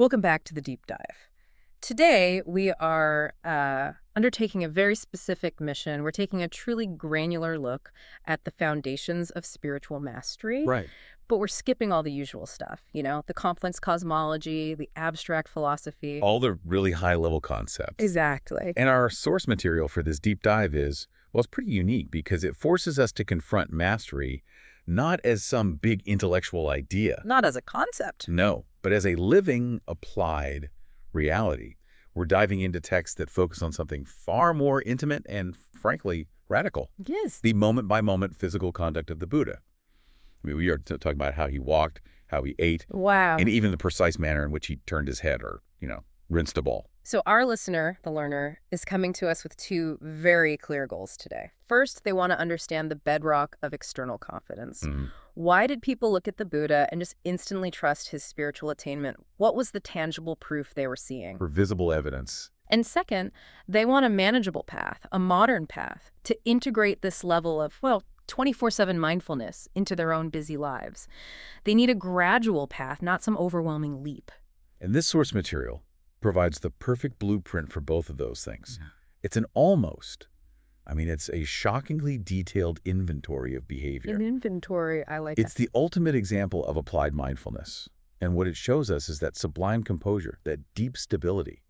Welcome back to the deep dive. Today, we are uh, undertaking a very specific mission. We're taking a truly granular look at the foundations of spiritual mastery. Right. But we're skipping all the usual stuff, you know, the complex cosmology, the abstract philosophy. All the really high-level concepts. Exactly. And our source material for this deep dive is, well, it's pretty unique because it forces us to confront mastery not as some big intellectual idea. Not as a concept. No, but as a living, applied reality. We're diving into texts that focus on something far more intimate and, frankly, radical. Yes. The moment-by-moment physical conduct of the Buddha. I mean, we are talking about how he walked, how he ate, Wow. and even the precise manner in which he turned his head or, you know, rinsed a ball. So our listener, the learner, is coming to us with two very clear goals today. First, they want to understand the bedrock of external confidence. Mhm. Why did people look at the Buddha and just instantly trust his spiritual attainment? What was the tangible proof they were seeing? For visible evidence. And second, they want a manageable path, a modern path, to integrate this level of, well, 24-7 mindfulness into their own busy lives. They need a gradual path, not some overwhelming leap. And this source material provides the perfect blueprint for both of those things. It's an almost, I mean, it's a shockingly detailed inventory of behavior. An inventory, I like It's the ultimate example of applied mindfulness. And what it shows us is that sublime composure, that deep stability.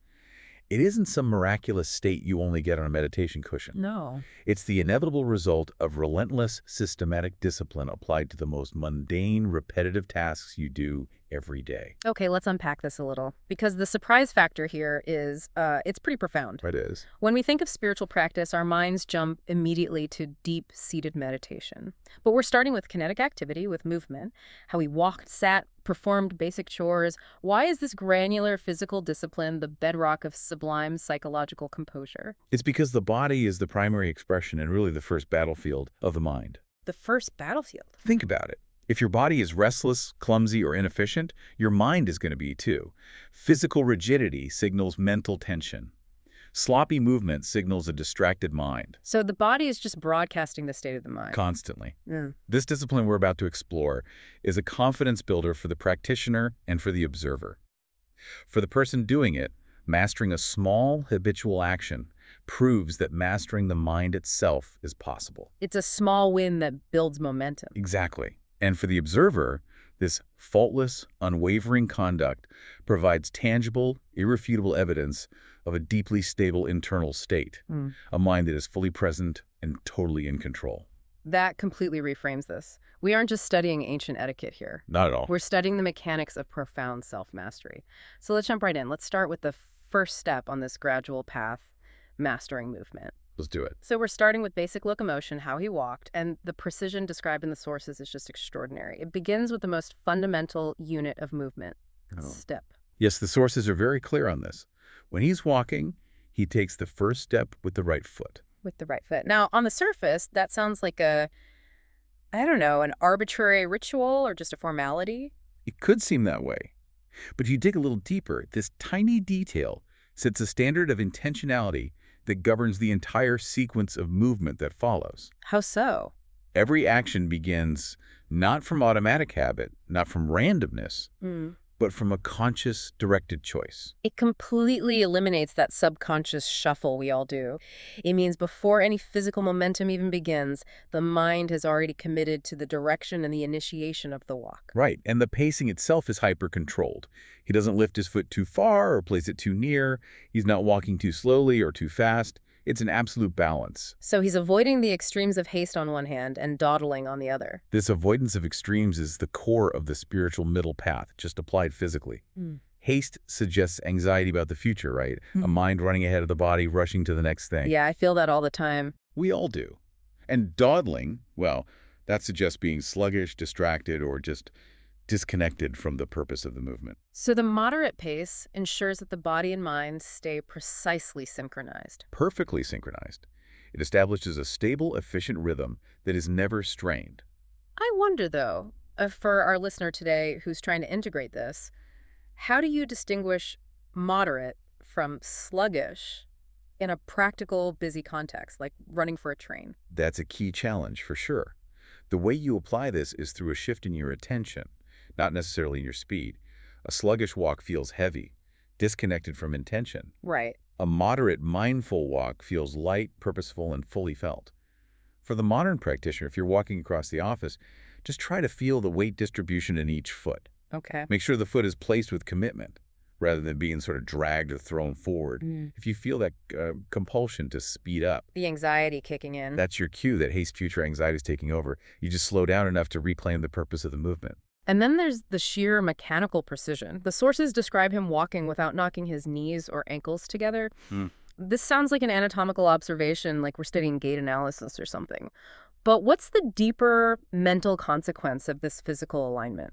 It isn't some miraculous state you only get on a meditation cushion. No. It's the inevitable result of relentless, systematic discipline applied to the most mundane, repetitive tasks you do every day. Okay, let's unpack this a little. Because the surprise factor here is, uh, it's pretty profound. It is. When we think of spiritual practice, our minds jump immediately to deep-seated meditation. But we're starting with kinetic activity, with movement, how we walked, sat, performed basic chores. Why is this granular physical discipline the bedrock of sublime psychological composure? It's because the body is the primary expression and really the first battlefield of the mind. The first battlefield. Think about it. If your body is restless, clumsy, or inefficient, your mind is going to be too. Physical rigidity signals mental tension. Sloppy movement signals a distracted mind, So the body is just broadcasting the state of the mind. constantly. Yeah. This discipline we're about to explore is a confidence builder for the practitioner and for the observer. For the person doing it, mastering a small habitual action proves that mastering the mind itself is possible. It's a small win that builds momentum. Exactly. And for the observer, this faultless, unwavering conduct provides tangible, irrefutable evidence of a deeply stable internal state, Mm. a mind that is fully present and totally in control. That completely reframes this. We aren't just studying ancient etiquette here. Not at all. We're studying the mechanics of profound self-mastery. So let's jump right in. Let's start with the first step on this gradual path, mastering movement. Let's do it. So we're starting with basic locomotion, how he walked, and the precision described in the sources is just extraordinary. It begins with the most fundamental unit of movement, Oh. step. Yes, the sources are very clear on this. When he's walking, he takes the first step with the right foot. with the right foot. Now, on the surface, that sounds like a, I don't know, an arbitrary ritual or just a formality. It could seem that way. But if you dig a little deeper, this tiny detail sets a standard of intentionality that governs the entire sequence of movement that follows. How so? Every action begins not from automatic habit, not from randomness, Mm. But from a conscious, directed choice. It completely eliminates that subconscious shuffle we all do. It means before any physical momentum even begins, the mind has already committed to the direction and the initiation of the walk. Right, and the pacing itself is hyper-controlled. He doesn't lift his foot too far or place it too near. He's not walking too slowly or too fast. It's an absolute balance. So he's avoiding the extremes of haste on one hand and dawdling on the other. This avoidance of extremes is the core of the spiritual middle path, just applied physically. Mm. Haste suggests anxiety about the future, right? A Mhm. mind running ahead of the body, rushing to the next thing. Yeah, I feel that all the time. We all do. And dawdling, well, that suggests being sluggish, distracted, or just disconnected from the purpose of the movement. So the moderate pace ensures that the body and mind stay precisely synchronized. Perfectly synchronized. It establishes a stable, efficient rhythm that is never strained. I wonder, though, uh, for our listener today who's trying to integrate this, how do you distinguish moderate from sluggish in a practical, busy context, like running for a train? That's a key challenge for sure. The way you apply this is through a shift in your attention, not necessarily in your speed. A sluggish walk feels heavy, disconnected from intention. Right. A moderate, mindful walk feels light, purposeful, and fully felt. For the modern practitioner, if you're walking across the office, just try to feel the weight distribution in each foot. Okay. Make sure the foot is placed with commitment rather than being sort of dragged or thrown forward. Mm. If you feel that uh, compulsion to speed up, The anxiety kicking in. that's your cue that haste future anxiety is taking over. You just slow down enough to reclaim the purpose of the movement. And then there's the sheer mechanical precision. The sources describe him walking without knocking his knees or ankles together. Hmm. This sounds like an anatomical observation, like we're studying gait analysis or something. But what's the deeper mental consequence of this physical alignment?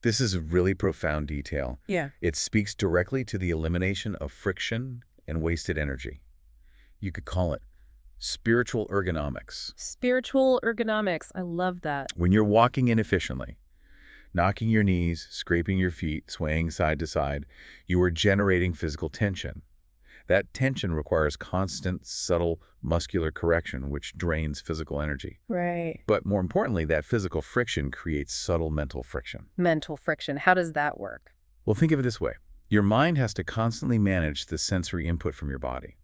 This is a really profound detail. Yeah. It speaks directly to the elimination of friction and wasted energy. You could call it spiritual ergonomics. Spiritual ergonomics. I love that. When you're walking inefficiently, knocking your knees, scraping your feet, swaying side to side, you are generating physical tension. That tension requires constant, subtle muscular correction, which drains physical energy. Right. But more importantly, that physical friction creates subtle mental friction. Mental friction. How does that work? Well, think of it this way. Your mind has to constantly manage the sensory input from your body.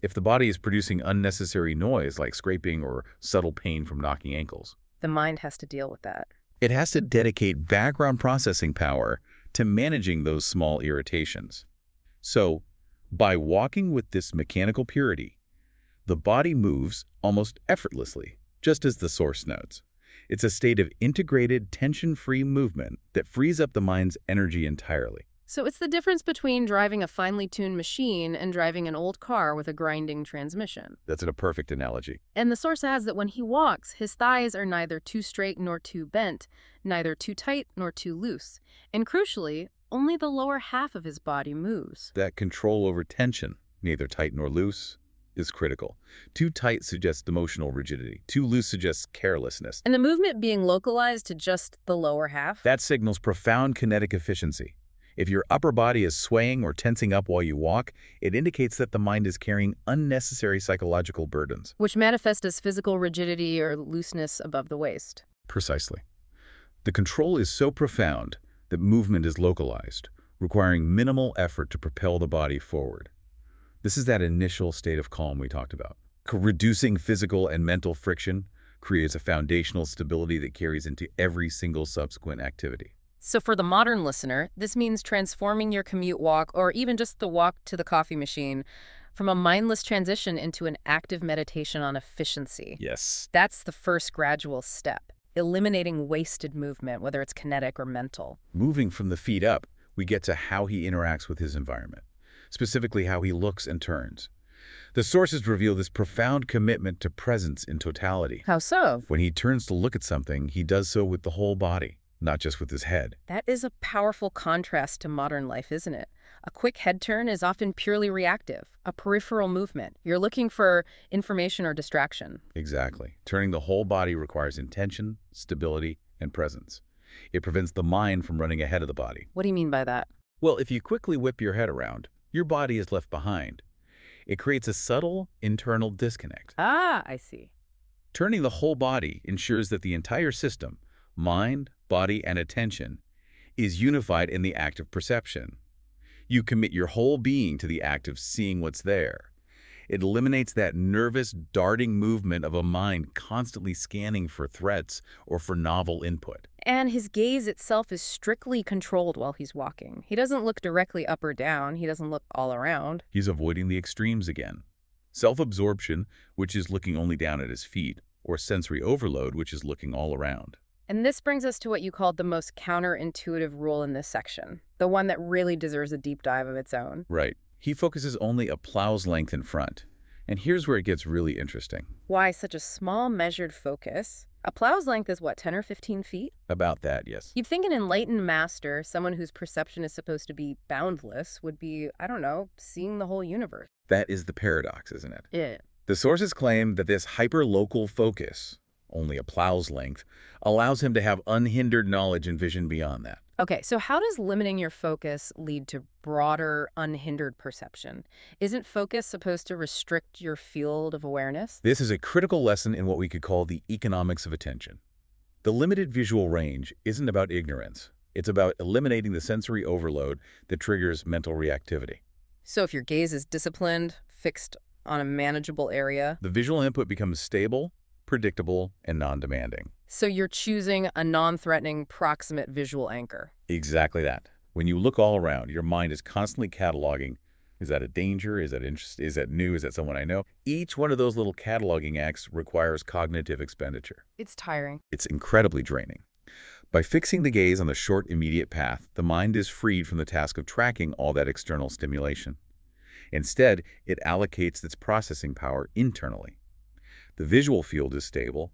If the body is producing unnecessary noise like scraping or subtle pain from knocking ankles, The mind has to deal with that. It has to dedicate background processing power to managing those small irritations. So, by walking with this mechanical purity, the body moves almost effortlessly, just as the source notes. It's a state of integrated, tension-free movement that frees up the mind's energy entirely. So it's the difference between driving a finely tuned machine and driving an old car with a grinding transmission. That's a perfect analogy. And the source adds that when he walks, his thighs are neither too straight nor too bent, neither too tight nor too loose. And crucially, only the lower half of his body moves. That control over tension, neither tight nor loose, is critical. Too tight suggests emotional rigidity. Too loose suggests carelessness. And the movement being localized to just the lower half? That signals profound kinetic efficiency. If your upper body is swaying or tensing up while you walk, it indicates that the mind is carrying unnecessary psychological burdens. which manifest as physical rigidity or looseness above the waist. Precisely. The control is so profound that movement is localized, requiring minimal effort to propel the body forward. This is that initial state of calm we talked about. Reducing physical and mental friction creates a foundational stability that carries into every single subsequent activity. So for the modern listener, this means transforming your commute walk or even just the walk to the coffee machine from a mindless transition into an active meditation on efficiency. Yes. That's the first gradual step, eliminating wasted movement, whether it's kinetic or mental. Moving from the feet up, we get to how he interacts with his environment, specifically how he looks and turns. The sources reveal this profound commitment to presence in totality. How so? When he turns to look at something, he does so with the whole body, not just with his head. That is a powerful contrast to modern life, isn't it? A quick head turn is often purely reactive, a peripheral movement. You're looking for information or distraction. Exactly. Turning the whole body requires intention, stability, and presence. It prevents the mind from running ahead of the body. What do you mean by that? Well, if you quickly whip your head around, your body is left behind. It creates a subtle internal disconnect. Ah, I see. Turning the whole body ensures that the entire system, mind, body, and attention, is unified in the act of perception. You commit your whole being to the act of seeing what's there. It eliminates that nervous, darting movement of a mind constantly scanning for threats or for novel input. And his gaze itself is strictly controlled while he's walking. He doesn't look directly up or down. He doesn't look all around. He's avoiding the extremes again. Self-absorption, which is looking only down at his feet, or sensory overload, which is looking all around. And this brings us to what you called the most counterintuitive rule in this section, the one that really deserves a deep dive of its own. Right. He focuses only a plow's length in front. And here's where it gets really interesting. Why such a small measured focus? A plow's length is what, 10 or 15 feet? About that, yes. You'd think an enlightened master, someone whose perception is supposed to be boundless, would be, I don't know, seeing the whole universe. That is the paradox, isn't it? Yeah. The sources claim that this hyper-local focus, only a plow's length, allows him to have unhindered knowledge and vision beyond that. Okay, so how does limiting your focus lead to broader, unhindered perception? Isn't focus supposed to restrict your field of awareness? This is a critical lesson in what we could call the economics of attention. The limited visual range isn't about ignorance. It's about eliminating the sensory overload that triggers mental reactivity. So if your gaze is disciplined, fixed on a manageable area, The visual input becomes stable, predictable, and non-demanding. so you're choosing a non-threatening proximate visual anchor. Exactly that. When you look all around, your mind is constantly cataloging, is that a danger? Is that interest? Is that new? Is that someone I know? Each one of those little cataloging acts requires cognitive expenditure. It's tiring. It's incredibly draining. By fixing the gaze on the short, immediate path, the mind is freed from the task of tracking all that external stimulation. Instead, it allocates its processing power internally. The visual field is stable,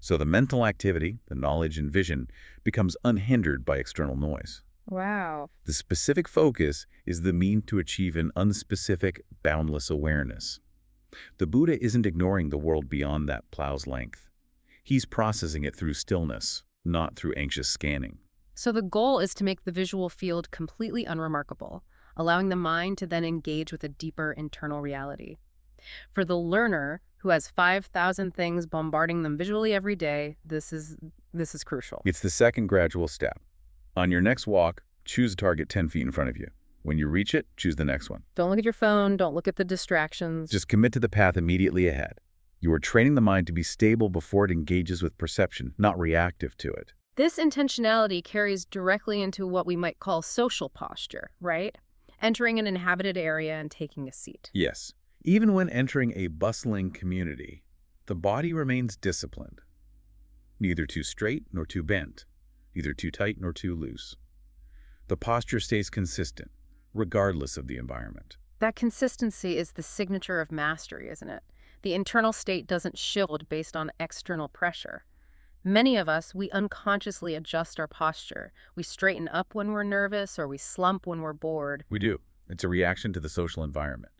so the mental activity, the knowledge and vision, becomes unhindered by external noise. Wow. The specific focus is the mean to achieve an unspecific, boundless awareness. The Buddha isn't ignoring the world beyond that plow's length. He's processing it through stillness, not through anxious scanning. So the goal is to make the visual field completely unremarkable, allowing the mind to then engage with a deeper internal reality. For the learner who has 5,000 things bombarding them visually every day, this is this is crucial. It's the second gradual step. On your next walk, choose a target 10 feet in front of you. When you reach it, choose the next one. Don't look at your phone, don't look at the distractions. Just commit to the path immediately ahead. You are training the mind to be stable before it engages with perception, not reactive to it. This intentionality carries directly into what we might call social posture, right? Entering an inhabited area and taking a seat. Yes. Even when entering a bustling community, the body remains disciplined. Neither too straight nor too bent, neither too tight nor too loose. The posture stays consistent, regardless of the environment. That consistency is the signature of mastery, isn't it? The internal state doesn't shield based on external pressure. Many of us, we unconsciously adjust our posture. We straighten up when we're nervous or we slump when we're bored. We do. It's a reaction to the social environment.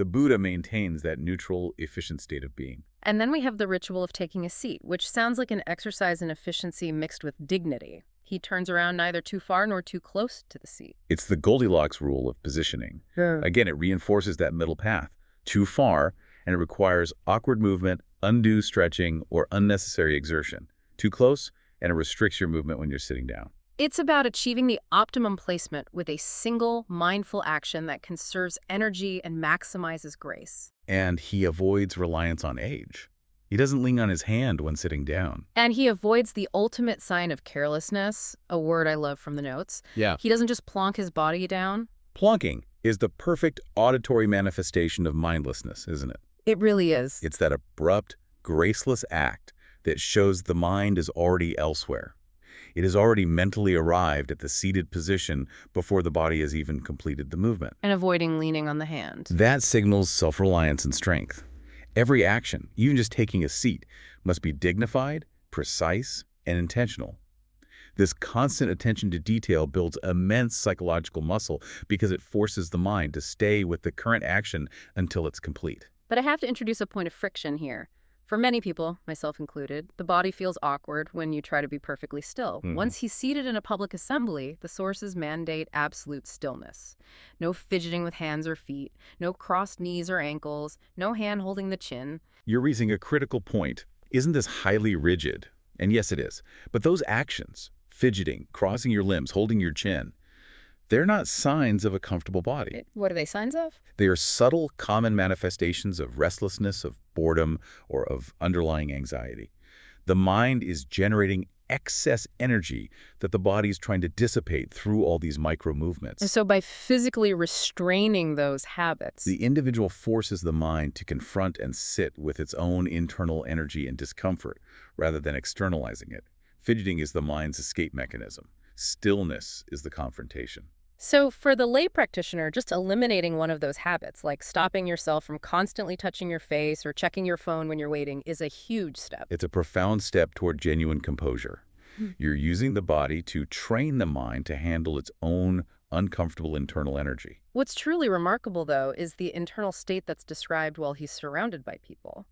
The Buddha maintains that neutral, efficient state of being. And then we have the ritual of taking a seat, which sounds like an exercise in efficiency mixed with dignity. He turns around neither too far nor too close to the seat. It's the Goldilocks rule of positioning. Again, it reinforces that middle path. Too far, and it requires awkward movement, undue stretching, or unnecessary exertion. Too close, and it restricts your movement when you're sitting down. It's about achieving the optimum placement with a single mindful action that conserves energy and maximizes grace. And he avoids reliance on age. He doesn't lean on his hand when sitting down. And he avoids the ultimate sign of carelessness, a word I love from the notes. Yeah. He doesn't just plonk his body down. Plonking is the perfect auditory manifestation of mindlessness, isn't it? It really is. It's that abrupt, graceless act that shows the mind is already elsewhere. It has already mentally arrived at the seated position before the body has even completed the movement. And avoiding leaning on the hand. That signals self-reliance and strength. Every action, even just taking a seat, must be dignified, precise, and intentional. This constant attention to detail builds immense psychological muscle because it forces the mind to stay with the current action until it's complete. But I have to introduce a point of friction here. For many people, myself included, the body feels awkward when you try to be perfectly still. Mhm. Once he's seated in a public assembly, the sources mandate absolute stillness. No fidgeting with hands or feet, no crossed knees or ankles, no hand holding the chin. You're raising a critical point. Isn't this highly rigid? And yes, it is. But those actions, fidgeting, crossing your limbs, holding your chin, they're not signs of a comfortable body. What are they signs of? They are subtle, common manifestations of restlessness, of boredom, or of underlying anxiety. The mind is generating excess energy that the body is trying to dissipate through all these micro movements. So by physically restraining those habits, The individual forces the mind to confront and sit with its own internal energy and discomfort rather than externalizing it. Fidgeting is the mind's escape mechanism. Stillness is the confrontation. So for the lay practitioner, just eliminating one of those habits, like stopping yourself from constantly touching your face or checking your phone when you're waiting, is a huge step. It's a profound step toward genuine composure. Hmm. You're using the body to train the mind to handle its own uncomfortable internal energy. What's truly remarkable, though, is the internal state that's described while he's surrounded by people.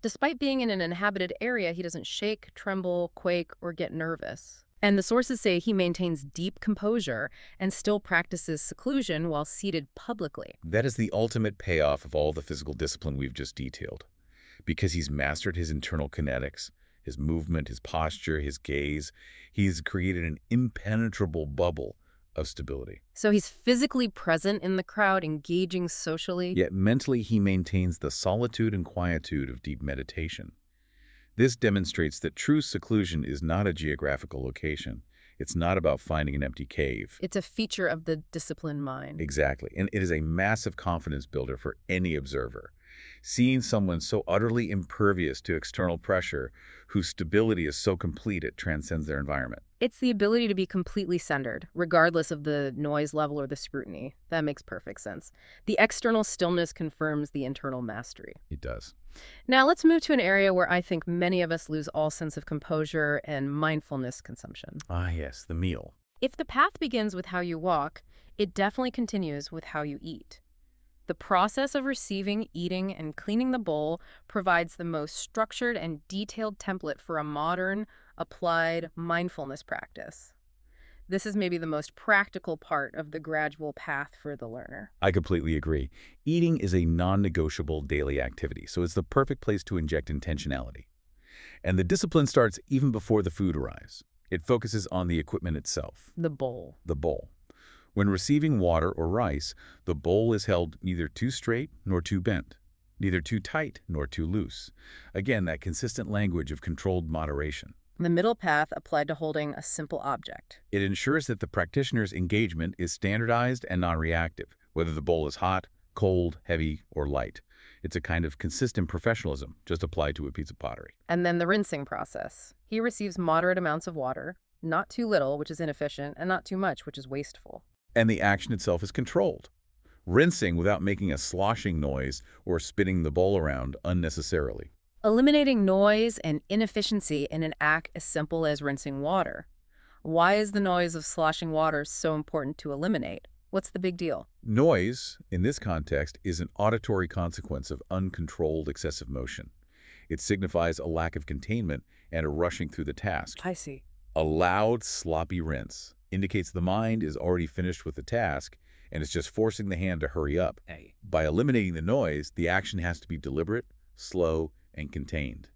Despite being in an inhabited area, he doesn't shake, tremble, quake, or get nervous. And the sources say he maintains deep composure and still practices seclusion while seated publicly. That is the ultimate payoff of all the physical discipline we've just detailed. Because he's mastered his internal kinetics, his movement, his posture, his gaze. He's created an impenetrable bubble of stability. So he's physically present in the crowd, engaging socially. Yet mentally he maintains the solitude and quietude of deep meditation. This demonstrates that true seclusion is not a geographical location. It's not about finding an empty cave. It's a feature of the disciplined mind. Exactly. And it is a massive confidence builder for any observer. Seeing someone so utterly impervious to external pressure, whose stability is so complete it transcends their environment. It's the ability to be completely centered, regardless of the noise level or the scrutiny. That makes perfect sense. The external stillness confirms the internal mastery. It does. Now let's move to an area where I think many of us lose all sense of composure and mindfulness consumption. Ah, yes, the meal. If the path begins with how you walk, it definitely continues with how you eat. The process of receiving, eating, and cleaning the bowl provides the most structured and detailed template for a modern, applied mindfulness practice. This is maybe the most practical part of the gradual path for the learner. I completely agree. Eating is a non-negotiable daily activity, so it's the perfect place to inject intentionality. And the discipline starts even before the food arrives. It focuses on the equipment itself, The bowl. the bowl. When receiving water or rice, the bowl is held neither too straight nor too bent, neither too tight nor too loose. Again, that consistent language of controlled moderation. The middle path applied to holding a simple object. It ensures that the practitioner's engagement is standardized and non-reactive, whether the bowl is hot, cold, heavy, or light. It's a kind of consistent professionalism, just applied to a piece of pottery. And then the rinsing process. He receives moderate amounts of water, not too little, which is inefficient, and not too much, which is wasteful. And the action itself is controlled. Rinsing without making a sloshing noise or spinning the bowl around unnecessarily. Eliminating noise and inefficiency in an act as simple as rinsing water. Why is the noise of sloshing water so important to eliminate? What's the big deal? Noise, in this context, is an auditory consequence of uncontrolled excessive motion. It signifies a lack of containment and a rushing through the task. I see. A loud, sloppy rinse indicates the mind is already finished with the task and it's just forcing the hand to hurry up. Hey. By eliminating the noise, the action has to be deliberate, slow, and contained.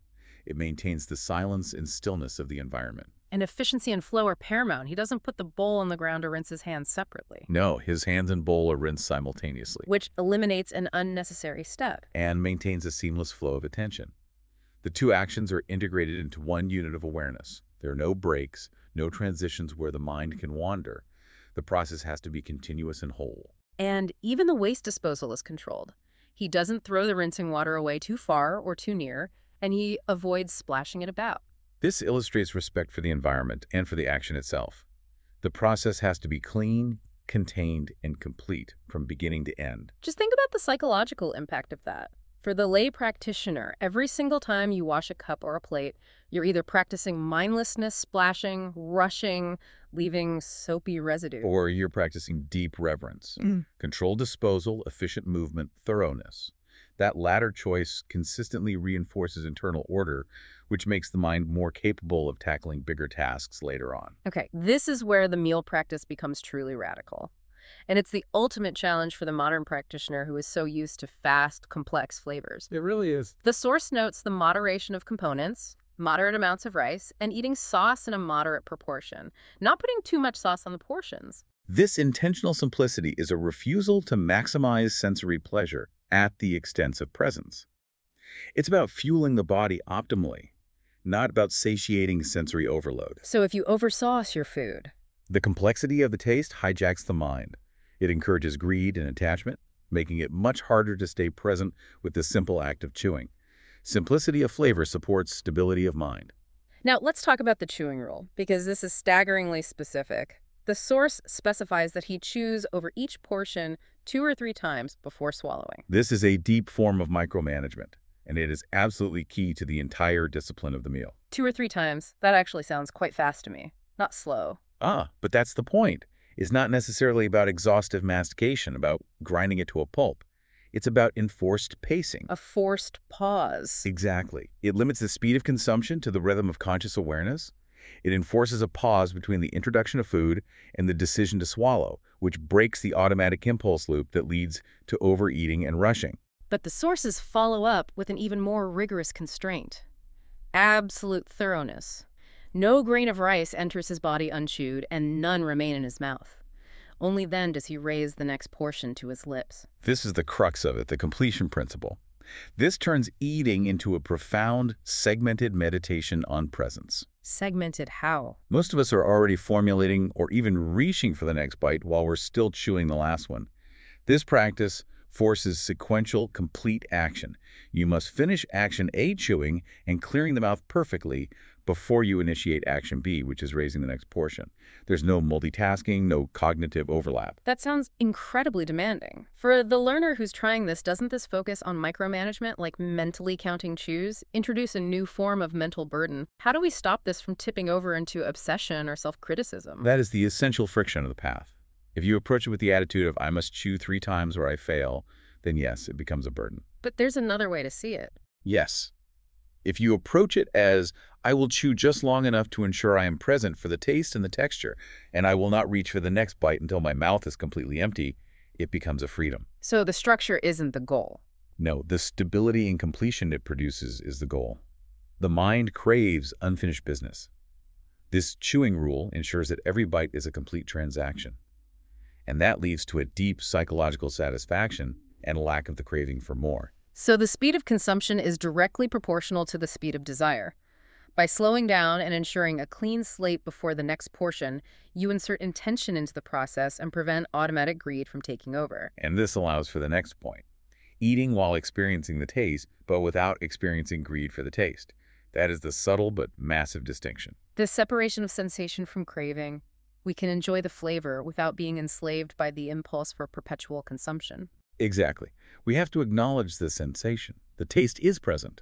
It maintains the silence and stillness of the environment. And efficiency and flow are paramount. He doesn't put the bowl on the ground or rinse his hands separately, No, his hands and bowl are rinsed simultaneously which eliminates an unnecessary step. and maintains a seamless flow of attention. The two actions are integrated into one unit of awareness. There are no breaks, no transitions where the mind can wander. The process has to be continuous and whole. And even the waste disposal is controlled. He doesn't throw the rinsing water away too far or too near, and he avoids splashing it about. This illustrates respect for the environment and for the action itself. The process has to be clean, contained, and complete from beginning to end. Just think about the psychological impact of that. For the lay practitioner, every single time you wash a cup or a plate, you're either practicing mindlessness, splashing, rushing, leaving soapy residue. Or you're practicing deep reverence, Mm. controlled disposal, efficient movement, thoroughness. That latter choice consistently reinforces internal order, which makes the mind more capable of tackling bigger tasks later on. Okay, this is where the meal practice becomes truly radical. And it's the ultimate challenge for the modern practitioner who is so used to fast, complex flavors. It really is. The source notes the moderation of components, moderate amounts of rice, and eating sauce in a moderate proportion, not putting too much sauce on the portions. This intentional simplicity is a refusal to maximize sensory pleasure at the expense of presence. It's about fueling the body optimally, not about satiating sensory overload. So if you oversauce your food, The complexity of the taste hijacks the mind. It encourages greed and attachment, making it much harder to stay present with the simple act of chewing. Simplicity of flavor supports stability of mind. Now, let's talk about the chewing rule, because this is staggeringly specific. The source specifies that he chews over each portion two or three times before swallowing. This is a deep form of micromanagement, and it is absolutely key to the entire discipline of the meal. Two or three times, that actually sounds quite fast to me, not slow. Ah, but that's the point. It's not necessarily about exhaustive mastication, about grinding it to a pulp. It's about enforced pacing. A forced pause. Exactly. It limits the speed of consumption to the rhythm of conscious awareness. It enforces a pause between the introduction of food and the decision to swallow, which breaks the automatic impulse loop that leads to overeating and rushing. But the sources follow up with an even more rigorous constraint. absolute thoroughness. No grain of rice enters his body unchewed, and none remain in his mouth. Only then does he raise the next portion to his lips. This is the crux of it, the completion principle. This turns eating into a profound, segmented meditation on presence. Segmented how? Most of us are already formulating or even reaching for the next bite while we're still chewing the last one. This practice forces sequential, complete action. You must finish action A chewing and clearing the mouth perfectly before you initiate action B, which is raising the next portion. There's no multitasking, no cognitive overlap. That sounds incredibly demanding. For the learner who's trying this, doesn't this focus on micromanagement, like mentally counting chews, introduce a new form of mental burden? How do we stop this from tipping over into obsession or self-criticism? That is the essential friction of the path. If you approach it with the attitude of, I must chew three times or I fail, then yes, it becomes a burden. But there's another way to see it. Yes. If you approach it as, I will chew just long enough to ensure I am present for the taste and the texture, and I will not reach for the next bite until my mouth is completely empty, it becomes a freedom. So the structure isn't the goal. No, the stability and completion it produces is the goal. The mind craves unfinished business. This chewing rule ensures that every bite is a complete transaction. And that leads to a deep psychological satisfaction and a lack of the craving for more. So the speed of consumption is directly proportional to the speed of desire. By slowing down and ensuring a clean slate before the next portion, you insert intention into the process and prevent automatic greed from taking over. And this allows for the next point. Eating while experiencing the taste, but without experiencing greed for the taste. That is the subtle but massive distinction. This separation of sensation from craving, we can enjoy the flavor without being enslaved by the impulse for perpetual consumption. Exactly. We have to acknowledge the sensation. The taste is present.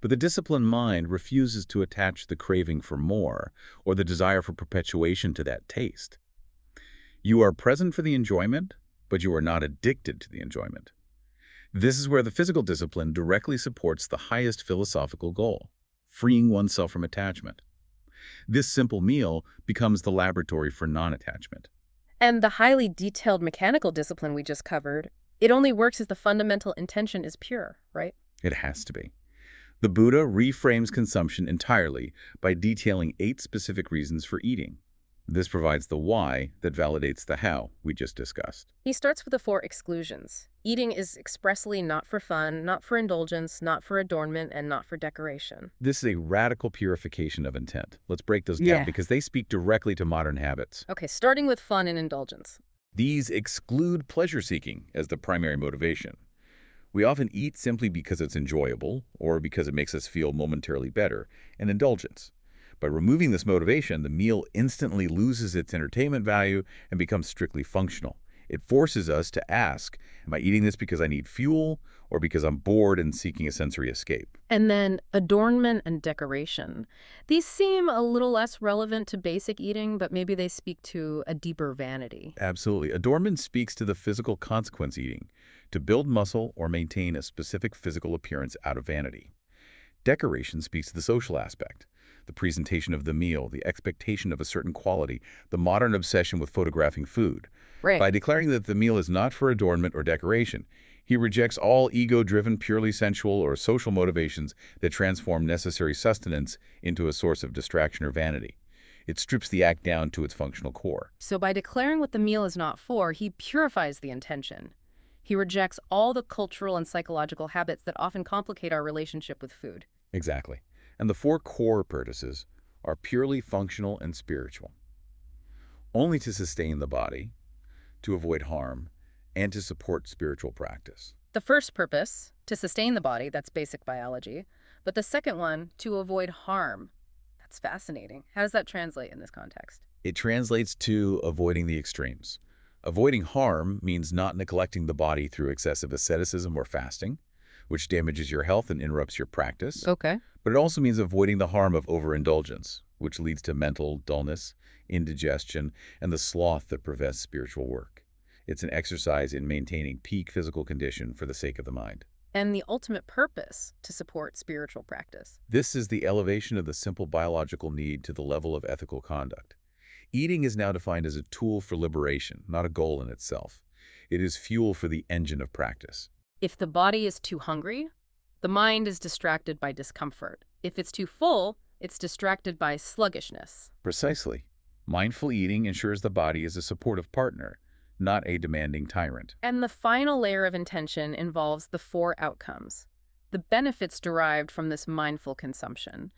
But the disciplined mind refuses to attach the craving for more or the desire for perpetuation to that taste. You are present for the enjoyment, but you are not addicted to the enjoyment. This is where the physical discipline directly supports the highest philosophical goal, freeing oneself from attachment. This simple meal becomes the laboratory for non-attachment. And the highly detailed mechanical discipline we just covered it only works as the fundamental intention is pure, right? It has to be. The Buddha reframes consumption entirely by detailing eight specific reasons for eating. This provides the why that validates the how we just discussed. He starts with the four exclusions. Eating is expressly not for fun, not for indulgence, not for adornment, and not for decoration. This is a radical purification of intent. Let's break those Yeah. down because they speak directly to modern habits. Okay, starting with fun and indulgence. These exclude pleasure-seeking as the primary motivation. We often eat simply because it's enjoyable or because it makes us feel momentarily better, an indulgence. By removing this motivation, the meal instantly loses its entertainment value and becomes strictly functional. It forces us to ask, am I eating this because I need fuel or because I'm bored and seeking a sensory escape? And then adornment and decoration. These seem a little less relevant to basic eating, but maybe they speak to a deeper vanity. Absolutely. Adornment speaks to the physical consequence eating, to build muscle or maintain a specific physical appearance out of vanity. Decoration speaks to the social aspect, the presentation of the meal, the expectation of a certain quality, the modern obsession with photographing food. Right. By declaring that the meal is not for adornment or decoration, he rejects all ego-driven, purely sensual or social motivations that transform necessary sustenance into a source of distraction or vanity. It strips the act down to its functional core. So by declaring what the meal is not for, he purifies the intention. He rejects all the cultural and psychological habits that often complicate our relationship with food. Exactly. And the four core purposes are purely functional and spiritual. Only to sustain the body, to avoid harm, and to support spiritual practice. The first purpose, to sustain the body, that's basic biology. But the second one, to avoid harm. That's fascinating. How does that translate in this context? It translates to avoiding the extremes. Avoiding harm means not neglecting the body through excessive asceticism or fasting, which damages your health and interrupts your practice. Okay. But it also means avoiding the harm of overindulgence, which leads to mental dullness, indigestion, and the sloth that prevents spiritual work. It's an exercise in maintaining peak physical condition for the sake of the mind. And the ultimate purpose, to support spiritual practice. This is the elevation of the simple biological need to the level of ethical conduct. Eating is now defined as a tool for liberation, not a goal in itself. It is fuel for the engine of practice. If the body is too hungry, the mind is distracted by discomfort. If it's too full, it's distracted by sluggishness. Precisely. Mindful eating ensures the body is a supportive partner, not a demanding tyrant. And the final layer of intention involves the four outcomes. The benefits derived from this mindful consumption.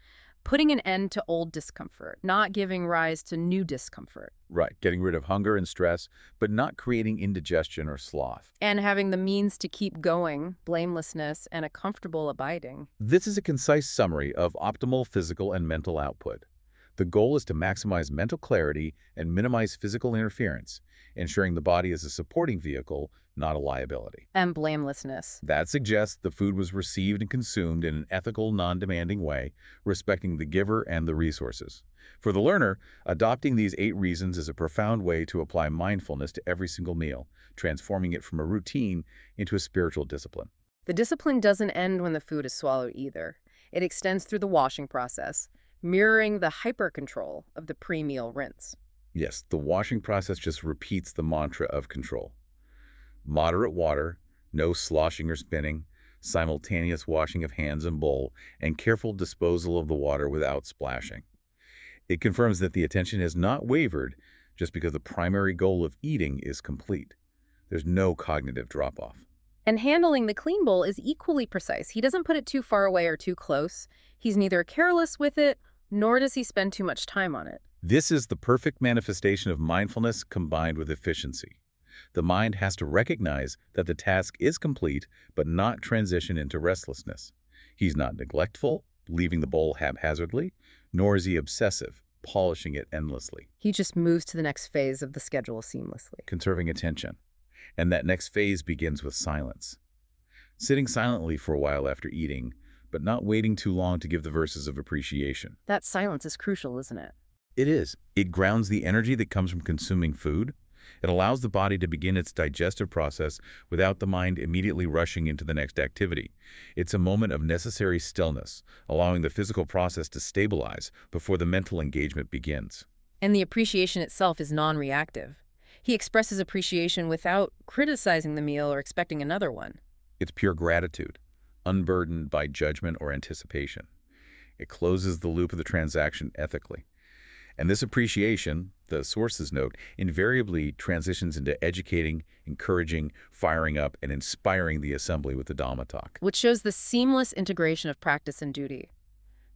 Putting an end to old discomfort, not giving rise to new discomfort. Right, getting rid of hunger and stress, but not creating indigestion or sloth. And having the means to keep going, blamelessness, and a comfortable abiding. This is a concise summary of optimal physical and mental output. The goal is to maximize mental clarity and minimize physical interference, ensuring the body is a supporting vehicle, not a liability. And blamelessness. That suggests the food was received and consumed in an ethical, non-demanding way, respecting the giver and the resources. For the learner, adopting these eight reasons is a profound way to apply mindfulness to every single meal, transforming it from a routine into a spiritual discipline. The discipline doesn't end when the food is swallowed either. It extends through the washing process, mirroring the hyper-control of the pre-meal rinse. Yes, the washing process just repeats the mantra of control. Moderate water, no sloshing or spinning, simultaneous washing of hands and bowl, and careful disposal of the water without splashing. It confirms that the attention has not wavered just because the primary goal of eating is complete. There's no cognitive drop-off. And handling the clean bowl is equally precise. He doesn't put it too far away or too close. He's neither careless with it, nor does he spend too much time on it. This is the perfect manifestation of mindfulness combined with efficiency. The mind has to recognize that the task is complete, but not transition into restlessness. He's not neglectful, leaving the bowl haphazardly, nor is he obsessive, polishing it endlessly. He just moves to the next phase of the schedule seamlessly. Conserving attention. And that next phase begins with silence. Sitting silently for a while after eating, but not waiting too long to give the verses of appreciation. That silence is crucial, isn't it? It is. It grounds the energy that comes from consuming food. It allows the body to begin its digestive process without the mind immediately rushing into the next activity. It's a moment of necessary stillness, allowing the physical process to stabilize before the mental engagement begins. And the appreciation itself is non-reactive. He expresses appreciation without criticizing the meal or expecting another one. It's pure gratitude, unburdened by judgment or anticipation. It closes the loop of the transaction ethically. And this appreciation, the sources note, invariably transitions into educating, encouraging, firing up, and inspiring the assembly with the Dhamma talk. Which shows the seamless integration of practice and duty.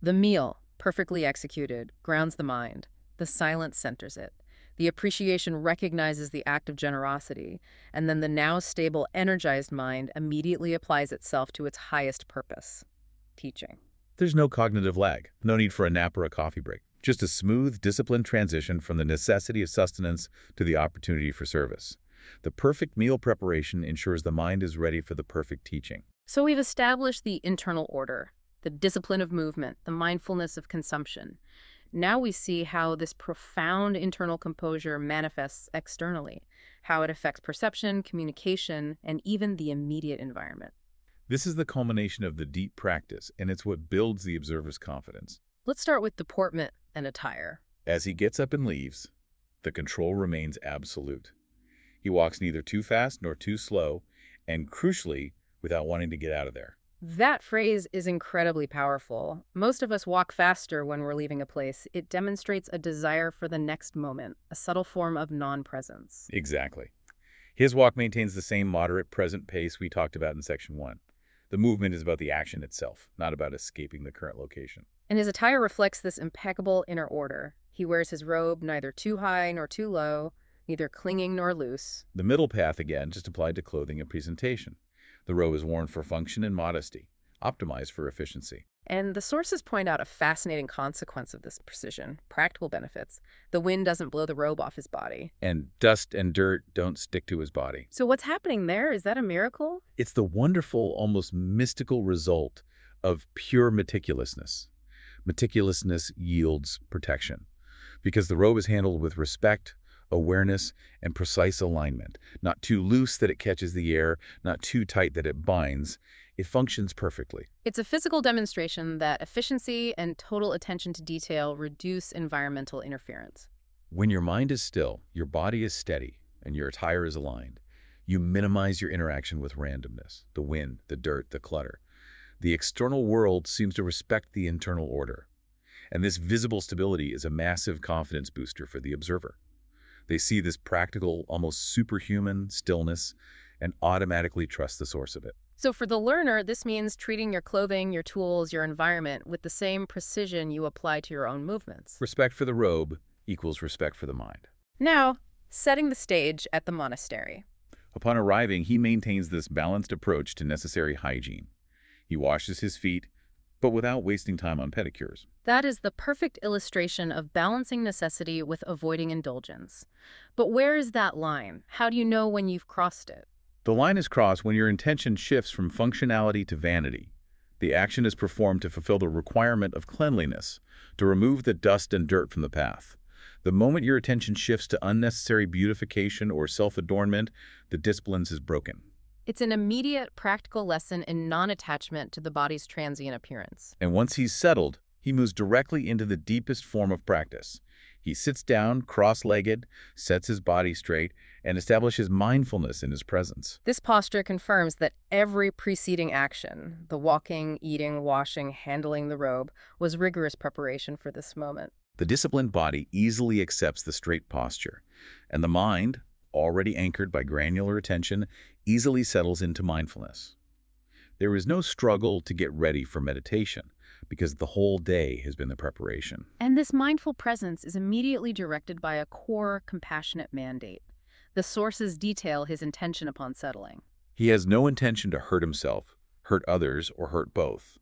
The meal, perfectly executed, grounds the mind. The silence centers it. The appreciation recognizes the act of generosity, and then the now stable, energized mind immediately applies itself to its highest purpose, teaching. There's no cognitive lag, no need for a nap or a coffee break. Just a smooth, disciplined transition from the necessity of sustenance to the opportunity for service. The perfect meal preparation ensures the mind is ready for the perfect teaching. So we've established the internal order, the discipline of movement, the mindfulness of consumption. Now we see how this profound internal composure manifests externally, how it affects perception, communication, and even the immediate environment. This is the culmination of the deep practice, and it's what builds the observer's confidence. Let's start with deportment and attire. As he gets up and leaves, the control remains absolute. He walks neither too fast nor too slow, and crucially, without wanting to get out of there. That phrase is incredibly powerful. Most of us walk faster when we're leaving a place. It demonstrates a desire for the next moment, a subtle form of non-presence. Exactly. His walk maintains the same moderate present pace we talked about in section one. The movement is about the action itself, not about escaping the current location. And his attire reflects this impeccable inner order. He wears his robe neither too high nor too low, neither clinging nor loose. The middle path, again, just applied to clothing and presentation. The robe is worn for function and modesty, optimized for efficiency. And the sources point out a fascinating consequence of this precision, practical benefits. The wind doesn't blow the robe off his body. And dust and dirt don't stick to his body. So what's happening there? Is that a miracle? It's the wonderful, almost mystical result of pure meticulousness. Meticulousness yields protection because the robe is handled with respect, awareness, and precise alignment. Not too loose that it catches the air, not too tight that it binds. It functions perfectly. It's a physical demonstration that efficiency and total attention to detail reduce environmental interference. When your mind is still, your body is steady, and your attire is aligned, you minimize your interaction with randomness, the wind, the dirt, the clutter. The external world seems to respect the internal order. And this visible stability is a massive confidence booster for the observer. They see this practical, almost superhuman stillness and automatically trust the source of it. So for the learner, this means treating your clothing, your tools, your environment with the same precision you apply to your own movements. Respect for the robe equals respect for the mind. Now, setting the stage at the monastery. Upon arriving, he maintains this balanced approach to necessary hygiene. He washes his feet, but without wasting time on pedicures. That is the perfect illustration of balancing necessity with avoiding indulgence. But where is that line? How do you know when you've crossed it? The line is crossed when your intention shifts from functionality to vanity. The action is performed to fulfill the requirement of cleanliness, to remove the dust and dirt from the path. The moment your attention shifts to unnecessary beautification or self-adornment, the discipline is broken. It's an immediate, practical lesson in non-attachment to the body's transient appearance. And once he's settled, he moves directly into the deepest form of practice. He sits down, cross-legged, sets his body straight, and establishes mindfulness in his presence. This posture confirms that every preceding action, the walking, eating, washing, handling the robe, was rigorous preparation for this moment. The disciplined body easily accepts the straight posture, and the mind, already anchored by granular attention, easily settles into mindfulness. There is no struggle to get ready for meditation because the whole day has been the preparation. And this mindful presence is immediately directed by a core, compassionate mandate. The sources detail his intention upon settling. He has no intention to hurt himself, hurt others, or hurt both.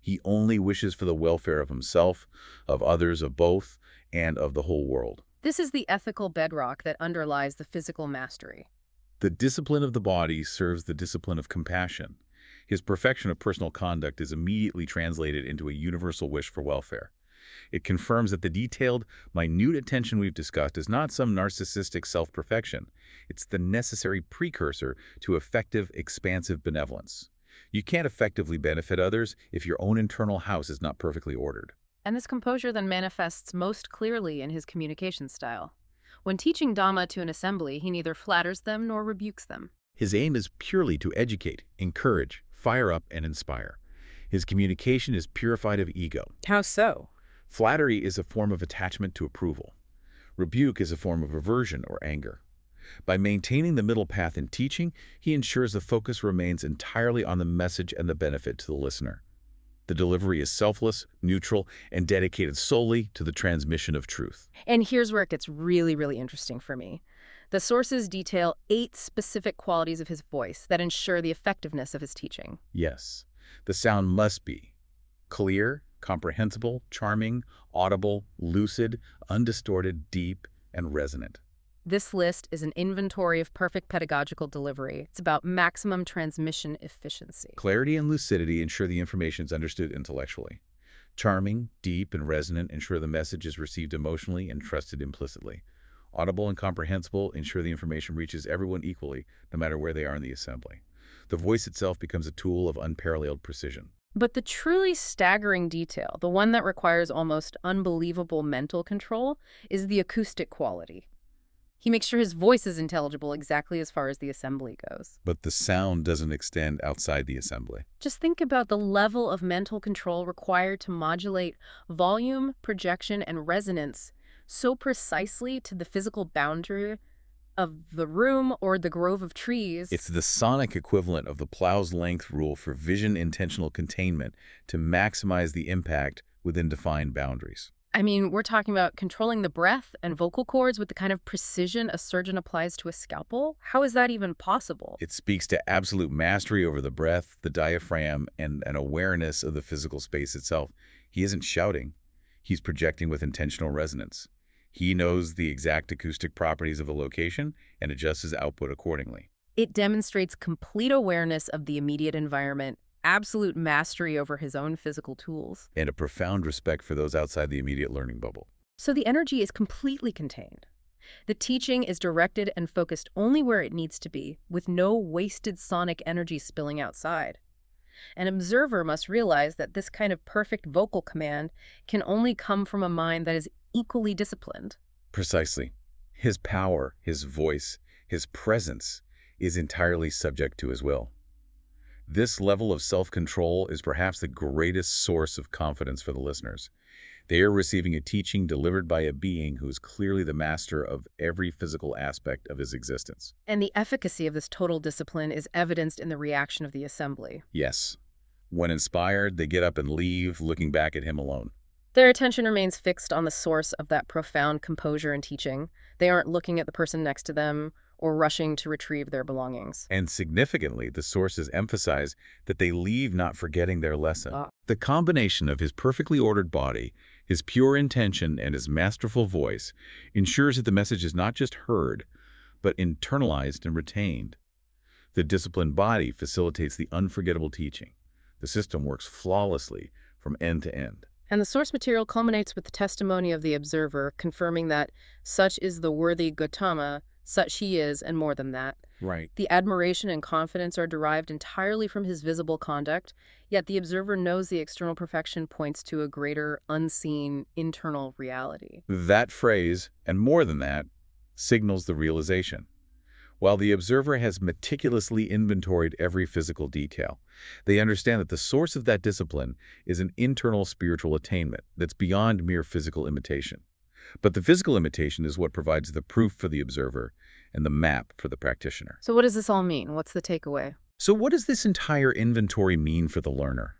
He only wishes for the welfare of himself, of others, of both, and of the whole world. This is the ethical bedrock that underlies the physical mastery. The discipline of the body serves the discipline of compassion. His perfection of personal conduct is immediately translated into a universal wish for welfare. It confirms that the detailed, minute attention we've discussed is not some narcissistic self-perfection. It's the necessary precursor to effective, expansive benevolence. You can't effectively benefit others if your own internal house is not perfectly ordered. And this composure then manifests most clearly in his communication style. When teaching Dhamma to an assembly, he neither flatters them nor rebukes them. His aim is purely to educate, encourage, fire up, and inspire. His communication is purified of ego. How so? Flattery is a form of attachment to approval. Rebuke is a form of aversion or anger. By maintaining the middle path in teaching, he ensures the focus remains entirely on the message and the benefit to the listener. The delivery is selfless, neutral, and dedicated solely to the transmission of truth. And here's where it gets really, really interesting for me. The sources detail eight specific qualities of his voice that ensure the effectiveness of his teaching. Yes, the sound must be clear, comprehensible, charming, audible, lucid, undistorted, deep, and resonant. This list is an inventory of perfect pedagogical delivery. It's about maximum transmission efficiency. Clarity and lucidity ensure the information is understood intellectually. Charming, deep, and resonant ensure the message is received emotionally and trusted implicitly. Audible and comprehensible ensure the information reaches everyone equally, no matter where they are in the assembly. The voice itself becomes a tool of unparalleled precision. But the truly staggering detail, the one that requires almost unbelievable mental control, is the acoustic quality. He makes sure his voice is intelligible exactly as far as the assembly goes. But the sound doesn't extend outside the assembly. Just think about the level of mental control required to modulate volume, projection, and resonance so precisely to the physical boundary of the room or the grove of trees. It's the sonic equivalent of the plow's length rule for vision intentional containment to maximize the impact within defined boundaries. I mean, we're talking about controlling the breath and vocal cords with the kind of precision a surgeon applies to a scalpel. How is that even possible? It speaks to absolute mastery over the breath, the diaphragm, and an awareness of the physical space itself. He isn't shouting. He's projecting with intentional resonance. He knows the exact acoustic properties of a location and adjusts his output accordingly. It demonstrates complete awareness of the immediate environment absolute mastery over his own physical tools. And a profound respect for those outside the immediate learning bubble. So the energy is completely contained. The teaching is directed and focused only where it needs to be, with no wasted sonic energy spilling outside. An observer must realize that this kind of perfect vocal command can only come from a mind that is equally disciplined. Precisely. His power, his voice, his presence is entirely subject to his will. This level of self-control is perhaps the greatest source of confidence for the listeners. They are receiving a teaching delivered by a being who is clearly the master of every physical aspect of his existence. And the efficacy of this total discipline is evidenced in the reaction of the assembly. Yes. When inspired, they get up and leave, looking back at him alone. Their attention remains fixed on the source of that profound composure and teaching. They aren't looking at the person next to them or rushing to retrieve their belongings. And significantly, the sources emphasize that they leave not forgetting their lesson. Ah. The combination of his perfectly ordered body, his pure intention, and his masterful voice ensures that the message is not just heard, but internalized and retained. The disciplined body facilitates the unforgettable teaching. The system works flawlessly from end to end. And the source material culminates with the testimony of the observer, confirming that such is the worthy Gautama, such he is, and more than that. Right. The admiration and confidence are derived entirely from his visible conduct, yet the observer knows the external perfection points to a greater, unseen, internal reality. That phrase, and more than that, signals the realization. While the observer has meticulously inventoried every physical detail, they understand that the source of that discipline is an internal spiritual attainment that's beyond mere physical imitation. But the physical imitation is what provides the proof for the observer and the map for the practitioner. So what does this all mean? What's the takeaway? So what does this entire inventory mean for the learner?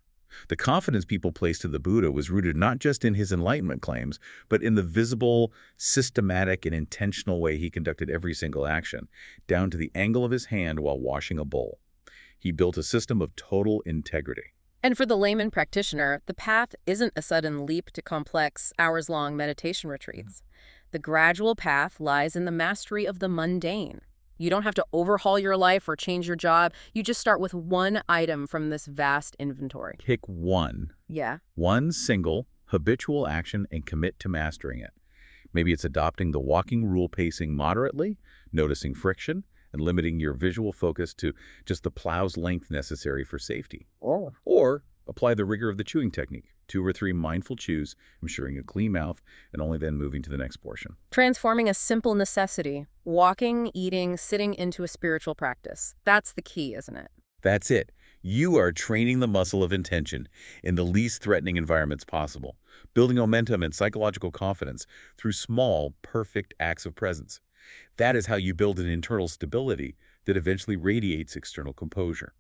The confidence people placed in the Buddha was rooted not just in his enlightenment claims, but in the visible, systematic, and intentional way he conducted every single action, down to the angle of his hand while washing a bowl. He built a system of total integrity. And for the layman practitioner, the path isn't a sudden leap to complex, hours-long meditation retreats. The gradual path lies in the mastery of the mundane. You don't have to overhaul your life or change your job. You just start with one item from this vast inventory. Pick one, Yeah. one single, habitual action and commit to mastering it. Maybe it's adopting the walking rule pacing moderately, noticing friction, and limiting your visual focus to just the plow's length necessary for safety. Oh. Or apply the rigor of the chewing technique, two or three mindful chews, ensuring a clean mouth, and only then moving to the next portion. Transforming a simple necessity, walking, eating, sitting into a spiritual practice. That's the key, isn't it? That's it. You are training the muscle of intention in the least threatening environments possible, building momentum and psychological confidence through small, perfect acts of presence. That is how you build an internal stability that eventually radiates external composure.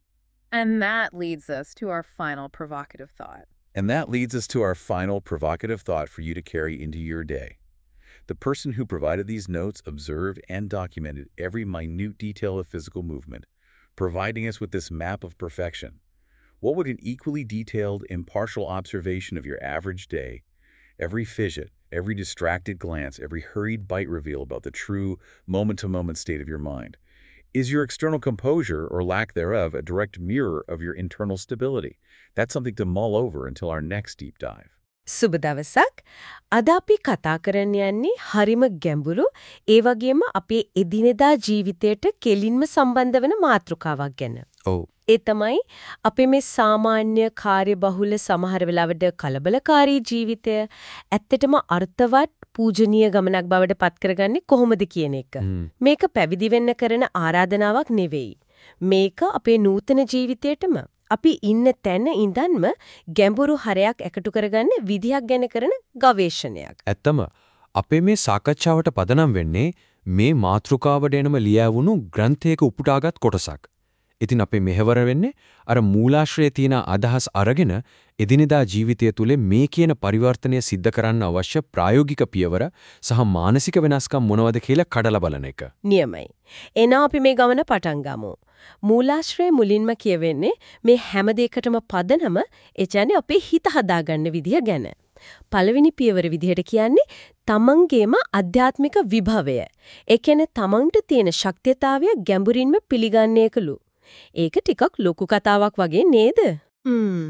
And that leads us to our final provocative thought. And that leads us to our final provocative thought for you to carry into your day. The person who provided these notes observed and documented every minute detail of physical movement, providing us with this map of perfection. What would an equally detailed, impartial observation of your average day, every fidget, every distracted glance, every hurried bite reveal about the true, moment-to-moment state of your mind? Is your external composure, or lack thereof, a direct mirror of your internal stability? That's something to mull over until our next deep dive. සුබ දවසක් අද අපි කතා කරන්න යන්නේ හරිම ගැඹුරු ඒ වගේම අපේ එදිනෙදා ජීවිතයට කෙලින්ම සම්බන්ධ වෙන මාතෘකාවක් ගැන. ඔව්. ඒ තමයි අපේ මේ සාමාන්‍ය කාර්යබහුල සමහර වෙලාවට කලබලකාරී ජීවිතය ඇත්තටම අර්ථවත් පූජනීය ගමනක් බවට පත් කරගන්නේ කොහොමද කියන එක. මේක පැවිදි වෙන්න කරන ආරාධනාවක් නෙවෙයි. මේක අපේ නූතන ජීවිතේටම අපි ඉන්න තැන ඉඳන්ම ගැඹුරු හරයක් එකතු කරගන්න විදිහක් ගැන කරන ගවේෂණයක්. ඇත්තම අපේ මේ සාකච්ඡාවට පදනම් වෙන්නේ මේ මාතෘකාවට එනම ලියවුණු ග්‍රන්ථයක උපුටාගත් කොටසක්. ඉතින් අපේ මෙහෙවර වෙන්නේ අර මූලාශ්‍රයේ තියෙන අදහස් අරගෙන එදිනෙදා ජීවිතය තුළ මේ කියන පරිවර්තනය සිද්ධ කරන්න අවශ්‍ය ප්‍රායෝගික පියවර සහ මානසික වෙනස්කම් මොනවද කියලා කඩලා බලන එක. නියමයි. එනා අපි මේ ගමන පටන් ගමු. මූලාශ්‍රය මුලින්ම කියවෙන්නේ මේ හැම දෙයකටම පදනම ඒ කියන්නේ අපේ හිත හදාගන්න විදිය ගැන. පළවෙනි පියවර විදිහට කියන්නේ තමන්ගේම අධ්‍යාත්මික විභවය. ඒ කියන්නේ තමන්ට තියෙන ශක්තියතාවය ගැඹුරින්ම පිළිගන්නේකලු. ඒක ටිකක් ලොකු කතාවක් වගේ නේද? හ්ම්.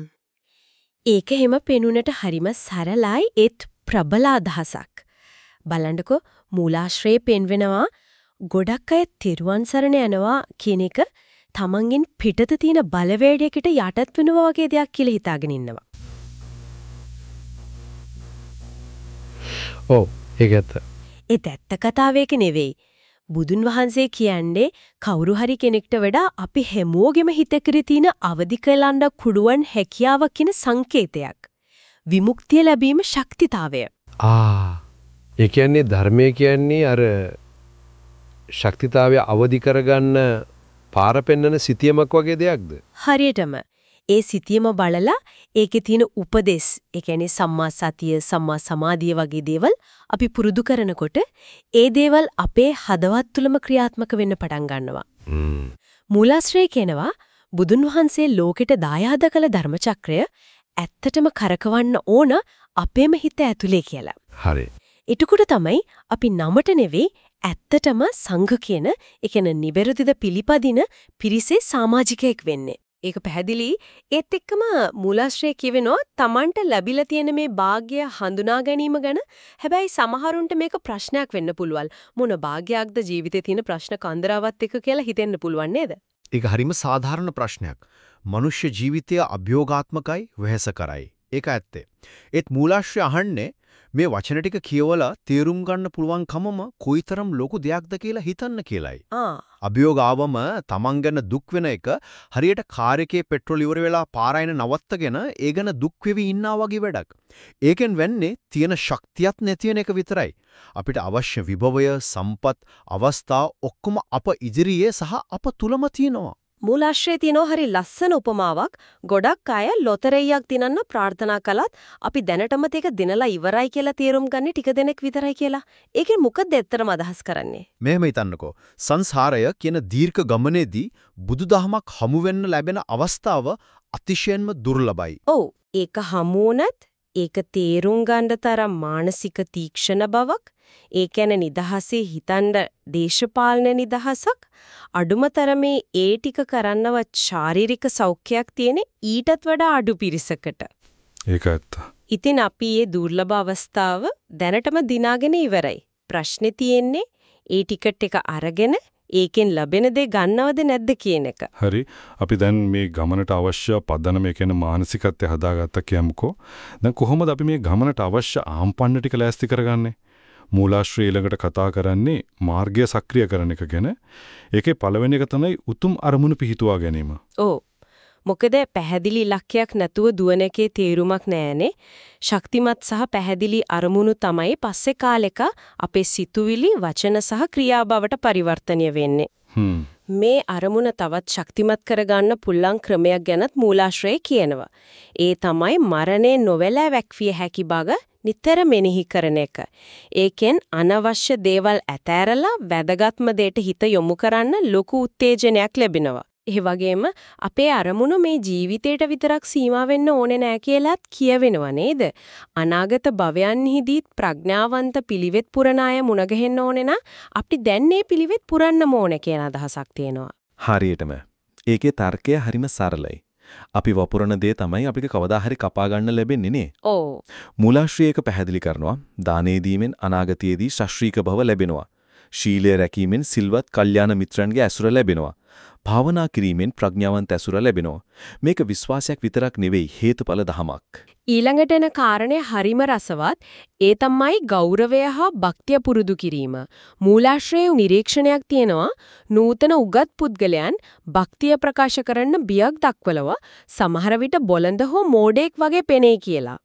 ඒක හැම පෙනුනට හරිම සරලයි ඒත් ප්‍රබල අදහසක්. බලන්නකෝ මූලාශ්‍රයේ පෙන්වෙනවා ගොඩක් අය තිරුවන් සරණ යනවා කියන එක තමන්ගෙන් පිටත තියෙන බලවේගයකට යටත් වෙනවා වගේ දෙයක් කියලා හිතාගෙන ඉන්නවා. ඔව් ඒක ඇත්ත. ඒත් ඇත්ත කතාව ඒක නෙවෙයි. බුදුන් වහන්සේ කියන්නේ කවුරු හරි කෙනෙක්ට වඩා අපි හැමෝගෙම හිතකරේ තියෙන අවදි කළන්න කුඩුවන් හැකියාවක් කියන සංකේතයක්. විමුක්තිය ලැබීම ශක්තිතාවය. ආ ඒ කියන්නේ ධර්මය කියන්නේ අර ශක්තිතාවය අවදි කරගන්න පාර පෙන්නන සිතියමක් වගේ දෙයක්ද? හරියටම ඒ සිතියම බලලා ඒකේ තියෙන උපදෙස් ඒ කියන්නේ සම්මා සතිය සම්මා සමාධිය වගේ දේවල් අපි පුරුදු කරනකොට ඒ දේවල් අපේ හදවත් තුළම ක්‍රියාත්මක වෙන්න පටන් ගන්නවා. මූලාශ්‍රය කියනවා බුදුන් වහන්සේ ලෝකෙට දායාද කළ ධර්මචක්‍රය ඇත්තටම කරකවන්න ඕන අපේම හිත ඇතුලේ කියලා. හරි. එතකොට තමයි අපි නමට නෙවෙයි ඇත්තටම සංඝ කියන ඒ කියන්නේ නිබෙරදිද පිළිපදින පිරිසේ සමාජිකයෙක් වෙන්නේ. ඒක පැහැදිලි. ඒත් එක්කම මූලාශ්‍රය කියවෙනවා Tamanට ලැබිලා තියෙන මේ වාග්ය හඳුනා ගැනීම ගැන. හැබැයි සමහරුන්ට මේක ප්‍රශ්නයක් වෙන්න පුළුවන්. මොන වාග්යක්ද ජීවිතේ තියෙන ප්‍රශ්න කන්දරාවත් එක්ක කියලා හිතෙන්න පුළුවන් නේද? ඒක හරිම සාධාරණ ප්‍රශ්නයක්. මනුෂ්‍ය ජීවිතය අභියෝගාත්මකයි වෙහෙස කරයි. ඒක ඇත්තේ. ඒත් මූලාශ්‍රය අහන්නේ මේ වචන ටික කියවලා තේරුම් ගන්න පුළුවන්කමම කොයිතරම් ලොකු දෙයක්ද කියලා හිතන්න කියලයි. ආ අභියෝග ආවම තමන් ගැන දුක් වෙන එක හරියට කාර් එකේ පෙට්‍රෝල් ඉවර වෙලා පාරයින නවත්තගෙන ඒ ගැන දුක් වෙවි ඉන්නා වගේ වැඩක්. ඒකෙන් වෙන්නේ තියෙන ශක්තියක් නැති එක විතරයි. අපිට අවශ්‍ය විභවය, සම්පත්, අවස්ථා ඔක්කොම අප ඉදිරියේ සහ අප තුලම තියෙනවා. මූලාශ්‍රයේ තියෙනවා හරි ලස්සන උපමාවක්. ගොඩක් අය ලොතරැයියක් දිනන්න ප්‍රාර්ථනා කළත් අපි දැනටමත් ඒක දිනලා ඉවරයි කියලා තීරුම් ගන්නේ ටික දෙනෙක් විතරයි කියලා. ඒකෙන් මොකද ඇත්තටම අදහස් කරන්නේ? මෙහෙම හිතන්නකෝ. සංසාරය කියන දීර්ඝ ගමනේදී බුදුදහමක් හමු ලැබෙන අවස්ථාව අතිශයින්ම දුර්ලභයි. ඔව්. ඒක හමුුණත් ඒක තේරුම් ගන්න තරම් මානසික තීක්ෂණ බවක් ඒ කියන්නේ නිදහසේ හිතනද දේශපාලන නිදහසක් අඩුමතරමේ ඒ ටික කරන්නවත් ශාරීරික සෞඛ්‍යයක් තියෙන ඊටත් වඩා අඩු පිරිසකට. ඒක ඇත්ත. ඉතින් අපි මේ දුර්ලභ අවස්ථාව දැනටම දිනාගෙන ඉවරයි. ප්‍රශ්නේ තියෙන්නේ ඒ ටිකට් එක අරගෙන ඒකෙන් ලැබෙන දේ ගන්නවද නැද්ද කියන එක. හරි. අපි දැන් මේ ගමනට අවශ්‍ය පදනම ඒ කියන්නේ මානසිකත්වය හදාගත්ත කියමුකෝ. දැන් කොහොමද අපි මේ ගමනට අවශ්‍ය ආම්පන්න ටික ලෑස්ති කරගන්නේ? මූලාශ්‍රය ඊළඟට කතා කරන්නේ මාර්ගය සක්‍රිය කරන එක ගැන. ඒකේ පළවෙනි එක තමයි උතුම් අරමුණු පිහිටුවා ගැනීම. ඔව්. මොකද පැහැදිලි ඉලක්කයක් නැතුව දුවන එකේ තේරුමක් නැහැනේ. ශක්තිමත් සහ පැහැදිලි අරමුණු තමයි පස්සේ කාලෙක අපේ සිතුවිලි, වචන සහ ක්‍රියා බවට පරිවර්තනය වෙන්නේ. මේ අරමුණ තවත් ශක්තිමත් කරගන්න පුළුවන් ක්‍රමයක් ගැනත් මූලාශ්‍රය කියනවා. ඒ තමයි මරණය නොවැළෑ වැක්විය හැකි බව නිතර මෙනෙහි කරන එක. ඒකෙන් අනවශ්‍ය දේවල් ඇතෑරලා වැදගත්ම දෙයට හිත යොමු කරන්න ලොකු උත්තේජනයක් ලැබෙනවා. ඒ වගේම අපේ අරමුණු මේ ජීවිතේට විතරක් සීමා වෙන්න ඕනේ නෑ කියලාත් කියවෙනව නේද? අනාගත භවයන්හිදීත් ප්‍රඥාවන්ත පිළිවෙත් පුරණ අය මුණ ගැහෙන්න ඕනේ නම් අපි දැන් මේ පිළිවෙත් පුරන්න ඕනේ කියන අදහසක් තියෙනවා. හරියටම. ඒකේ තර්කය හරිම සරලයි. අපි වපුරන දේ තමයි අපිට කවදා හරි කපා ගන්න ලැබෙන්නේ නේ. ඔව්. මූලාශ්‍රයක පැහැදිලි කරනවා දානේ දීමෙන් අනාගතයේදී ශාස්ත්‍රීක භව ලැබෙනවා. ශීලය රැකීමෙන් සිල්වත් කල්යාණ මිත්‍රයන්ගේ ඇසුර ලැබෙනවා. භාවනා කිරීමෙන් ප්‍රඥාවන්ත ඇසුර ලැබෙනවා. මේක විශ්වාසයක් විතරක් නෙවෙයි හේතුඵල දහමක්. ඊළඟට එන කාරණේ හරිම රසවත්. ඒ තමයි ගෞරවය හා භක්තිය පුරුදු කිරීම. මූලාශ්‍රයේ නිරීක්ෂණයක් තියෙනවා නූතන උගත් පුද්ගලයන් භක්තිය ප්‍රකාශ කරන්න බියක් දක්වලව සමහර විට බොළඳ හෝ මෝඩෙක් වගේ පෙනේ කියලා.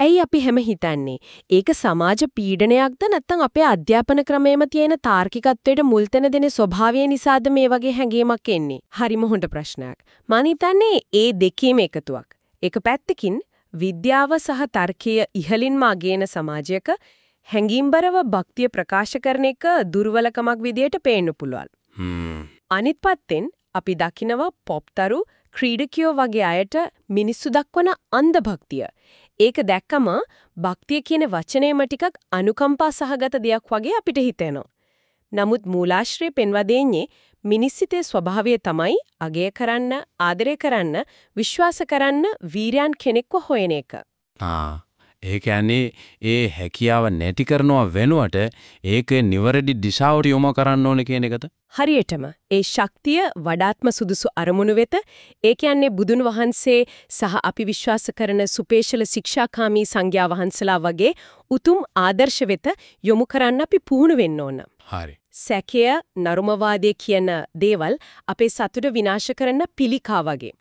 ඇයි අපි හැම හිතන්නේ? ඒක සමාජ පීඩනයක්ද නැත්නම් අපේ අධ්‍යාපන ක්‍රමයේම තියෙන තාර්කිකත්වයට මුල් තැන දෙන ස්වභාවය නිසාද මේ වගේ හැඟීමක් එන්නේ? හරිම හොඳ ප්‍රශ්නයක්. මම හිතන්නේ ඒ දෙකේම එකතුවක්. එක පැත්තකින් විද්‍යාව සහ තර්කය ඉහළින්ම අගයන සමාජයක හැඟීම්බරව භක්තිය ප්‍රකාශ කරන එක දුර්වලකමක් විදියට පේන්න පුළුවන්. අනිත් පැත්තෙන් අපි දකිනවා පොප්තරු ක්‍රීඩකයෝ වගේ අයට මිනිස්සු දක්වන අන්ධ භක්තිය. ඒක දැක්කම භක්තිය කියන වචනයම ටිකක් අනුකම්පා සහගත දෙයක් වගේ අපිට හිතෙනවා. නමුත් මූලාශ්‍රය පෙන්වා දෙන්නේ මිනිස්සිතේ ස්වභාවය තමයි අගය කරන්න, ආදරය කරන්න, විශ්වාස කරන්න වීරයන් කෙනෙක්ව හොයන එක. ආ ඒ කියන්නේ ඒ හැකියාව නැති කරනවා වෙනුවට ඒක නිවැරදි දිශාවට යොමු කරන්න ඕනේ කියන එකද? හරියටම ඒ ශක්තිය වඩාත්ම සුදුසු අරමුණු වෙත ඒ කියන්නේ බුදුන් වහන්සේ සහ අපි විශ්වාස කරන සුපේශල ශික්ෂාකාමී සංඝයා වහන්සලා වගේ උතුම් ආදර්ශ වෙත යොමු කරන්න අපි පුහුණු වෙන්න ඕන. හරි. සැකය, නරුමවාදයේ කියන දේවල් අපේ සතුට විනාශ කරන පිළිකා වගේ.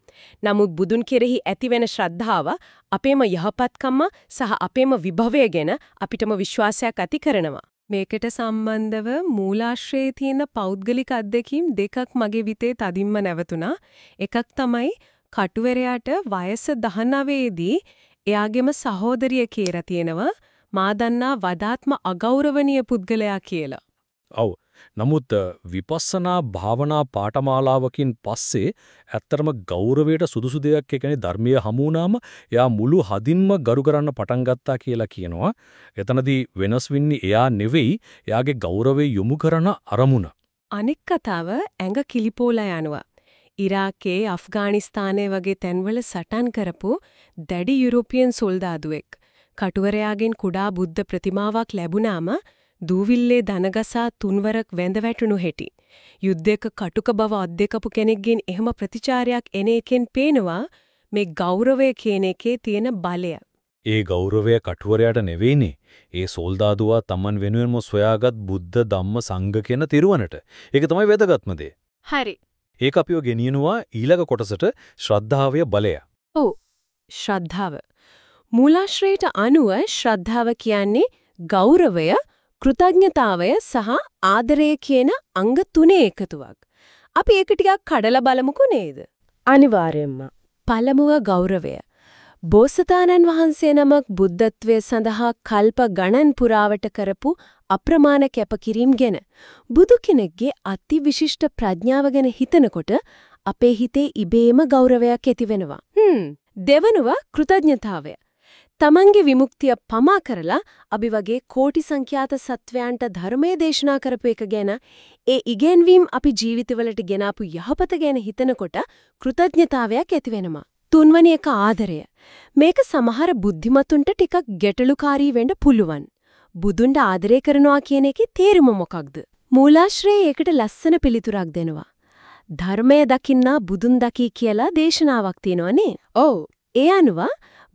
නමුත් බුදුන් කෙරෙහි ඇතිවෙන ශ්‍රද්ධාව අපේම යහපත්කම සහ අපේම විභවය ගැන අපිටම විශ්වාසයක් ඇති කරනවා. මේකට සම්බන්ධව මූලාශ්‍රයේ තියෙන පෞද්ගලික අත්දැකීම් දෙකක් මගේ විතේ තදින්ම නැවතුණා. එකක් තමයි කටුවරයාට වයස 19 දී එයාගේම සහෝදරිය කියලා තියෙනවා මා දන්නා වඩාත්ම අගෞරවනීය පුද්ගලයා කියලා. ඔව්. නමුත් විපස්සනා භාවනා පාඨමාලාවකින් පස්සේ ඇත්තටම ගෞරවයට සුදුසු දෙයක් ඒ කියන්නේ ධර්මීය හමු වුණාම එයා මුළු හදින්ම ගරු කරන්න පටන් ගත්තා කියලා කියනවා. එතනදී වෙනස් වෙන්නේ එයා නෙවෙයි එයාගේ ගෞරවය යොමු කරන අරමුණ. අනෙක් කතාව ඇඟ කිලිපෝලා යනවා. ඉරාකේ අෆ්ගානිස්තානයේ වගේ තැන්වල සටන් කරපු දැඩි යුරෝපියන් සොල්දාදුවෙක් කටුවරයාගෙන් කුඩා බුද්ධ ප්‍රතිමාවක් ලැබුණාම දූවිල්ලේ දනගසා තුන්වරක් වැඳ වැටුණු හැටි. යුද්ධයක කටුක බව අත්දකපු කෙනෙක්ගෙන් එහෙම ප්‍රතිචාරයක් එන එකෙන් පේනවා මේ ගෞරවය කියන එකේ තියෙන බලය. ඒ ගෞරවය කටුවරයාට නෙවෙයිනේ. ඒ සෝල්දාදුවා Taman වෙනුවෙන්ම සොයාගත් බුද්ධ ධම්ම සංඝ කියන තිරුවනට. ඒක තමයි වැදගත්ම දේ. හරි. ඒක අපිව ගෙනියනවා ඊළඟ කොටසට ශ්‍රද්ධාවය බලය. ඔව්. ශ්‍රද්ධාව. මූලාශ්‍රයට අනුව ශ්‍රද්ධාව කියන්නේ ගෞරවය කෘතඥතාවය සහ ආදරය කියන අංග තුනේ එකතුවක්. අපි ඒක ටිකක් කඩලා බලමුකෝ නේද? අනිවාර්යයෙන්ම. පළමුව ගෞරවය. බෝසතාණන් වහන්සේ නමක් බුද්ධත්වයේ සඳහා කල්ප ගණන් පුරාවට කරපු අප්‍රමාණ කැපකිරීම ගැන බුදු කෙනෙක්ගේ අතිවිශිෂ්ට ප්‍රඥාව ගැන හිතනකොට අපේ හිතේ ඉබේම ගෞරවයක් ඇති වෙනවා. හ්ම්. දෙවනුව කෘතඥතාවය. තමන්ගේ විමුක්තිය පමා කරලා අපි වගේ කෝටි සංඛ්‍යාත සත්වයන්ට ධර්මයේ දේශනා කරපු එක ගැන ඒ ඉගෙනවීම අපි ජීවිතවලට ගෙනාපු යහපත ගැන හිතනකොට කෘතඥතාවයක් ඇති වෙනවා. තුන්වැනි එක ආදරය. මේක සමහර බුද්ධිමතුන්ට ටිකක් ගැටලුකාරී වෙන්න පුළුවන්. බුදුන්ට ආදරය කරනවා කියන එකේ තේරුම මොකක්ද? මූලාශ්‍රයේ ඒකට ලස්සන පිළිතුරක් දෙනවා. ධර්මය දකින්නා බුදුන් දකි කියලා දේශනාවක් තියෙනවනේ. ඔව්. ඒ අනුව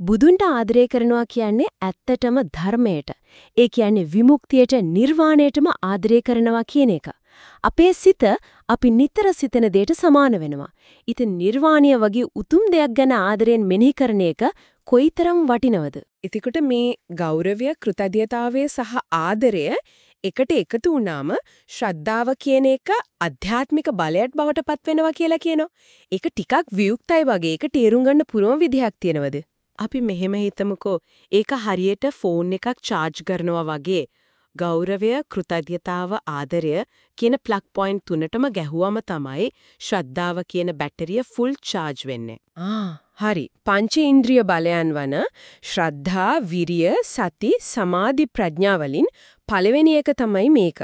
බුදුන්ට ආදරය කරනවා කියන්නේ ඇත්තටම ධර්මයට. ඒ කියන්නේ විමුක්තියට නිර්වාණයටම ආදරය කරනවා කියන එක. අපේ සිත අපි නිතර සිතන දෙයට සමාන වෙනවා. ඉතින් නිර්වාණය වගේ උතුම් දෙයක් ගැන ආදරෙන් මෙනෙහි කරන එක කොයිතරම් වටිනවද? එතකොට මේ ගෞරවය, කෘතඥතාවය සහ ආදරය එකට එකතු වුණාම ශ්‍රද්ධාව කියන එක අධ්‍යාත්මික බලයක් බවට පත් වෙනවා කියලා කියනවා. ඒක ටිකක් වියුක්තයි වගේ. ඒක තේරුම් ගන්න පුරම විදිහක් තියෙනවද? අපි මෙහෙම හිතමුකෝ ඒක හරියට ෆෝන් එකක් charge කරනවා වගේ ගෞරවය කෘතඥතාව ආදරය කියන ප්ලග් පොයින්ට් තුනටම ගැහුවම තමයි ශ්‍රද්ධාව කියන බැටරිය ෆුල් charge වෙන්නේ. ආ හරි. පංච ඉන්ද්‍රිය බලයන් වන ශ්‍රද්ධා, විරිය, සති, සමාධි ප්‍රඥා වලින් පළවෙනි එක තමයි මේක.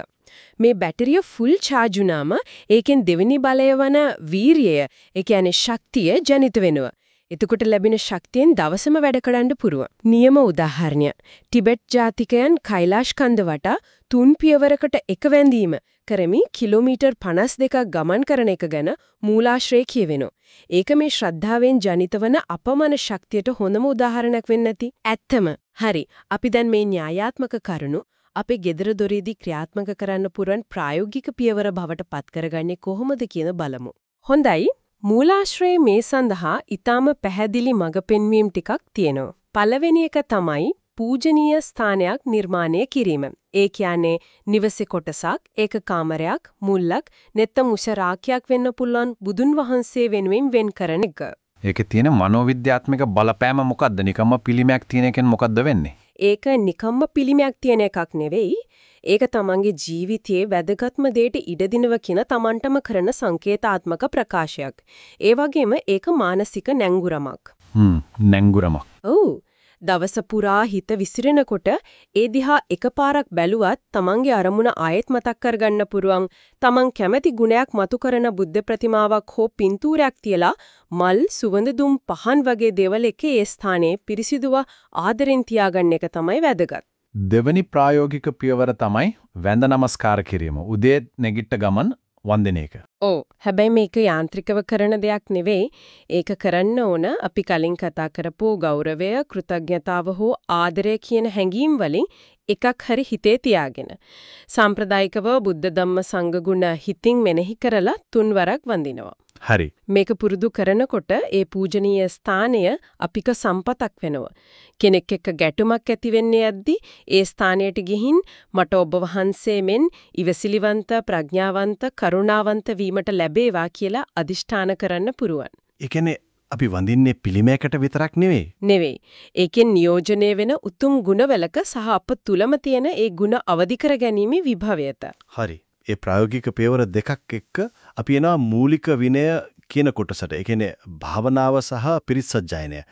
මේ බැටරිය ෆුල් charge වුණාම ඒකෙන් දෙවෙනි බලය වන වීරිය, ඒ කියන්නේ ශක්තිය ජනිත වෙනවා. එතකොට ලැබෙන ශක්තියෙන් දවසම වැඩ කරන්න පුරුවන්. නියම උදාහරණය. ටිබෙට් ජාතිකයන් කෛලාශ කන්ද වටා තුන් පියවරකට එක වැඳීම කරමි කිලෝමීටර් 52ක් ගමන් කරන එක ගැන මූලාශ්‍රය කියවෙනවා. ඒක මේ ශ්‍රද්ධාවෙන් ජනිතවන අපමණ ශක්තියට හොඳම උදාහරණයක් වෙන්න ඇති. ඇත්තම. හරි. අපි දැන් මේ න්‍යායාත්මක කරුණු අපේ gedara doreedi ක්‍රියාත්මක කරන්න පුරන් ප්‍රායෝගික පියවර බවට පත් කරගන්නේ කොහොමද කියන බලමු. හොඳයි. මූලාශ්‍රයේ මේ සඳහා ඊටාම පැහැදිලි මඟ පෙන්වීම් ටිකක් තියෙනවා. පළවෙනි එක තමයි පූජනීය ස්ථානයක් නිර්මාණය කිරීම. ඒ කියන්නේ නිවසේ කොටසක්, ඒක කාමරයක්, මුල්ලක්, නැත්නම් උෂරාක්‍යයක් වෙන්න පුළුවන් බුදුන් වහන්සේ වෙනුවෙන් වෙන් කරන එක. ඒකේ තියෙන මනෝවිද්‍යාත්මක බලපෑම මොකද්ද? නිකම්ම පිළිමයක් තියෙන එකෙන් මොකද්ද වෙන්නේ? ඒක නිකම්ම පිළිමයක් තියෙන එකක් නෙවෙයි. ඒක තමන්ගේ ජීවිතයේ වැදගත්ම දෙයට ඉඩ දිනව කියන තමන්ටම කරන සංකේතාත්මක ප්‍රකාශයක්. ඒ වගේම ඒක මානසික නැංගුරමක්. හ්ම් නැංගුරමක්. ඔව්. දවස පුරා හිත විසිරෙනකොට ඒ දිහා එකපාරක් බැලුවත් තමන්ගේ අරමුණ ආයෙත් මතක් කරගන්න පුරුවන් තමන් කැමති ගුණයක් මතු කරන බුද්ධ ප්‍රතිමාවක් හෝ පින්තූරයක් තියලා මල් සුවඳ දුම් පහන් වගේ දේවල් එකේ ඒ ස්ථානයේ පිරිසිදුව ආදරෙන් තියාගන්න එක තමයි වැදගත්. දෙවනි ප්‍රායෝගික පියවර තමයි වැඳ නමස්කාර කිරීම. උදේ නැගිට ගමන් වන්දන එක. ඔව්. හැබැයි මේක යාන්ත්‍රිකව කරන දෙයක් නෙවෙයි. ඒක කරන්න ඕන අපි කලින් කතා කරපු ගෞරවය, කෘතඥතාව හෝ ආදරය කියන හැඟීම් වලින් එකක් හරි හිතේ තියාගෙන සාම්ප්‍රදායිකව බුද්ධ ධම්ම සංඝ ගුණ හිතින් මෙනෙහි කරලා තුන්වරක් වඳිනවා. හරි. මේක පුරුදු කරනකොට ඒ පූජනීය ස්ථානය අපික සම්පතක් වෙනවා. කෙනෙක් එක්ක ගැටුමක් ඇති වෙන්නේ යද්දි ඒ ස්ථානයට ගිහින් මට ඔබ වහන්සේ මෙන් ඉවසිලිවන්ත ප්‍රඥාවන්ත කරුණාවන්ත වීමට ලැබේවා කියලා අදිෂ්ඨාන කරන්න පුරුවන්. ඒ අපි වඳින්නේ පිළිමයකට විතරක් නෙවෙයි. නෙවෙයි. ඒකෙන් නියෝජනය වෙන උතුම් ගුණවලක සහ අප තුලම තියෙන ඒ ගුණ අවදි කර ගැනීමේ විභවයත. හරි. ඒ ප්‍රායෝගික පියවර දෙකක් එක්ක අපි එනවා මූලික විනය කියන කොටසට. ඒ කියන්නේ භාවනාව සහ පිරිසජ්ජායනය.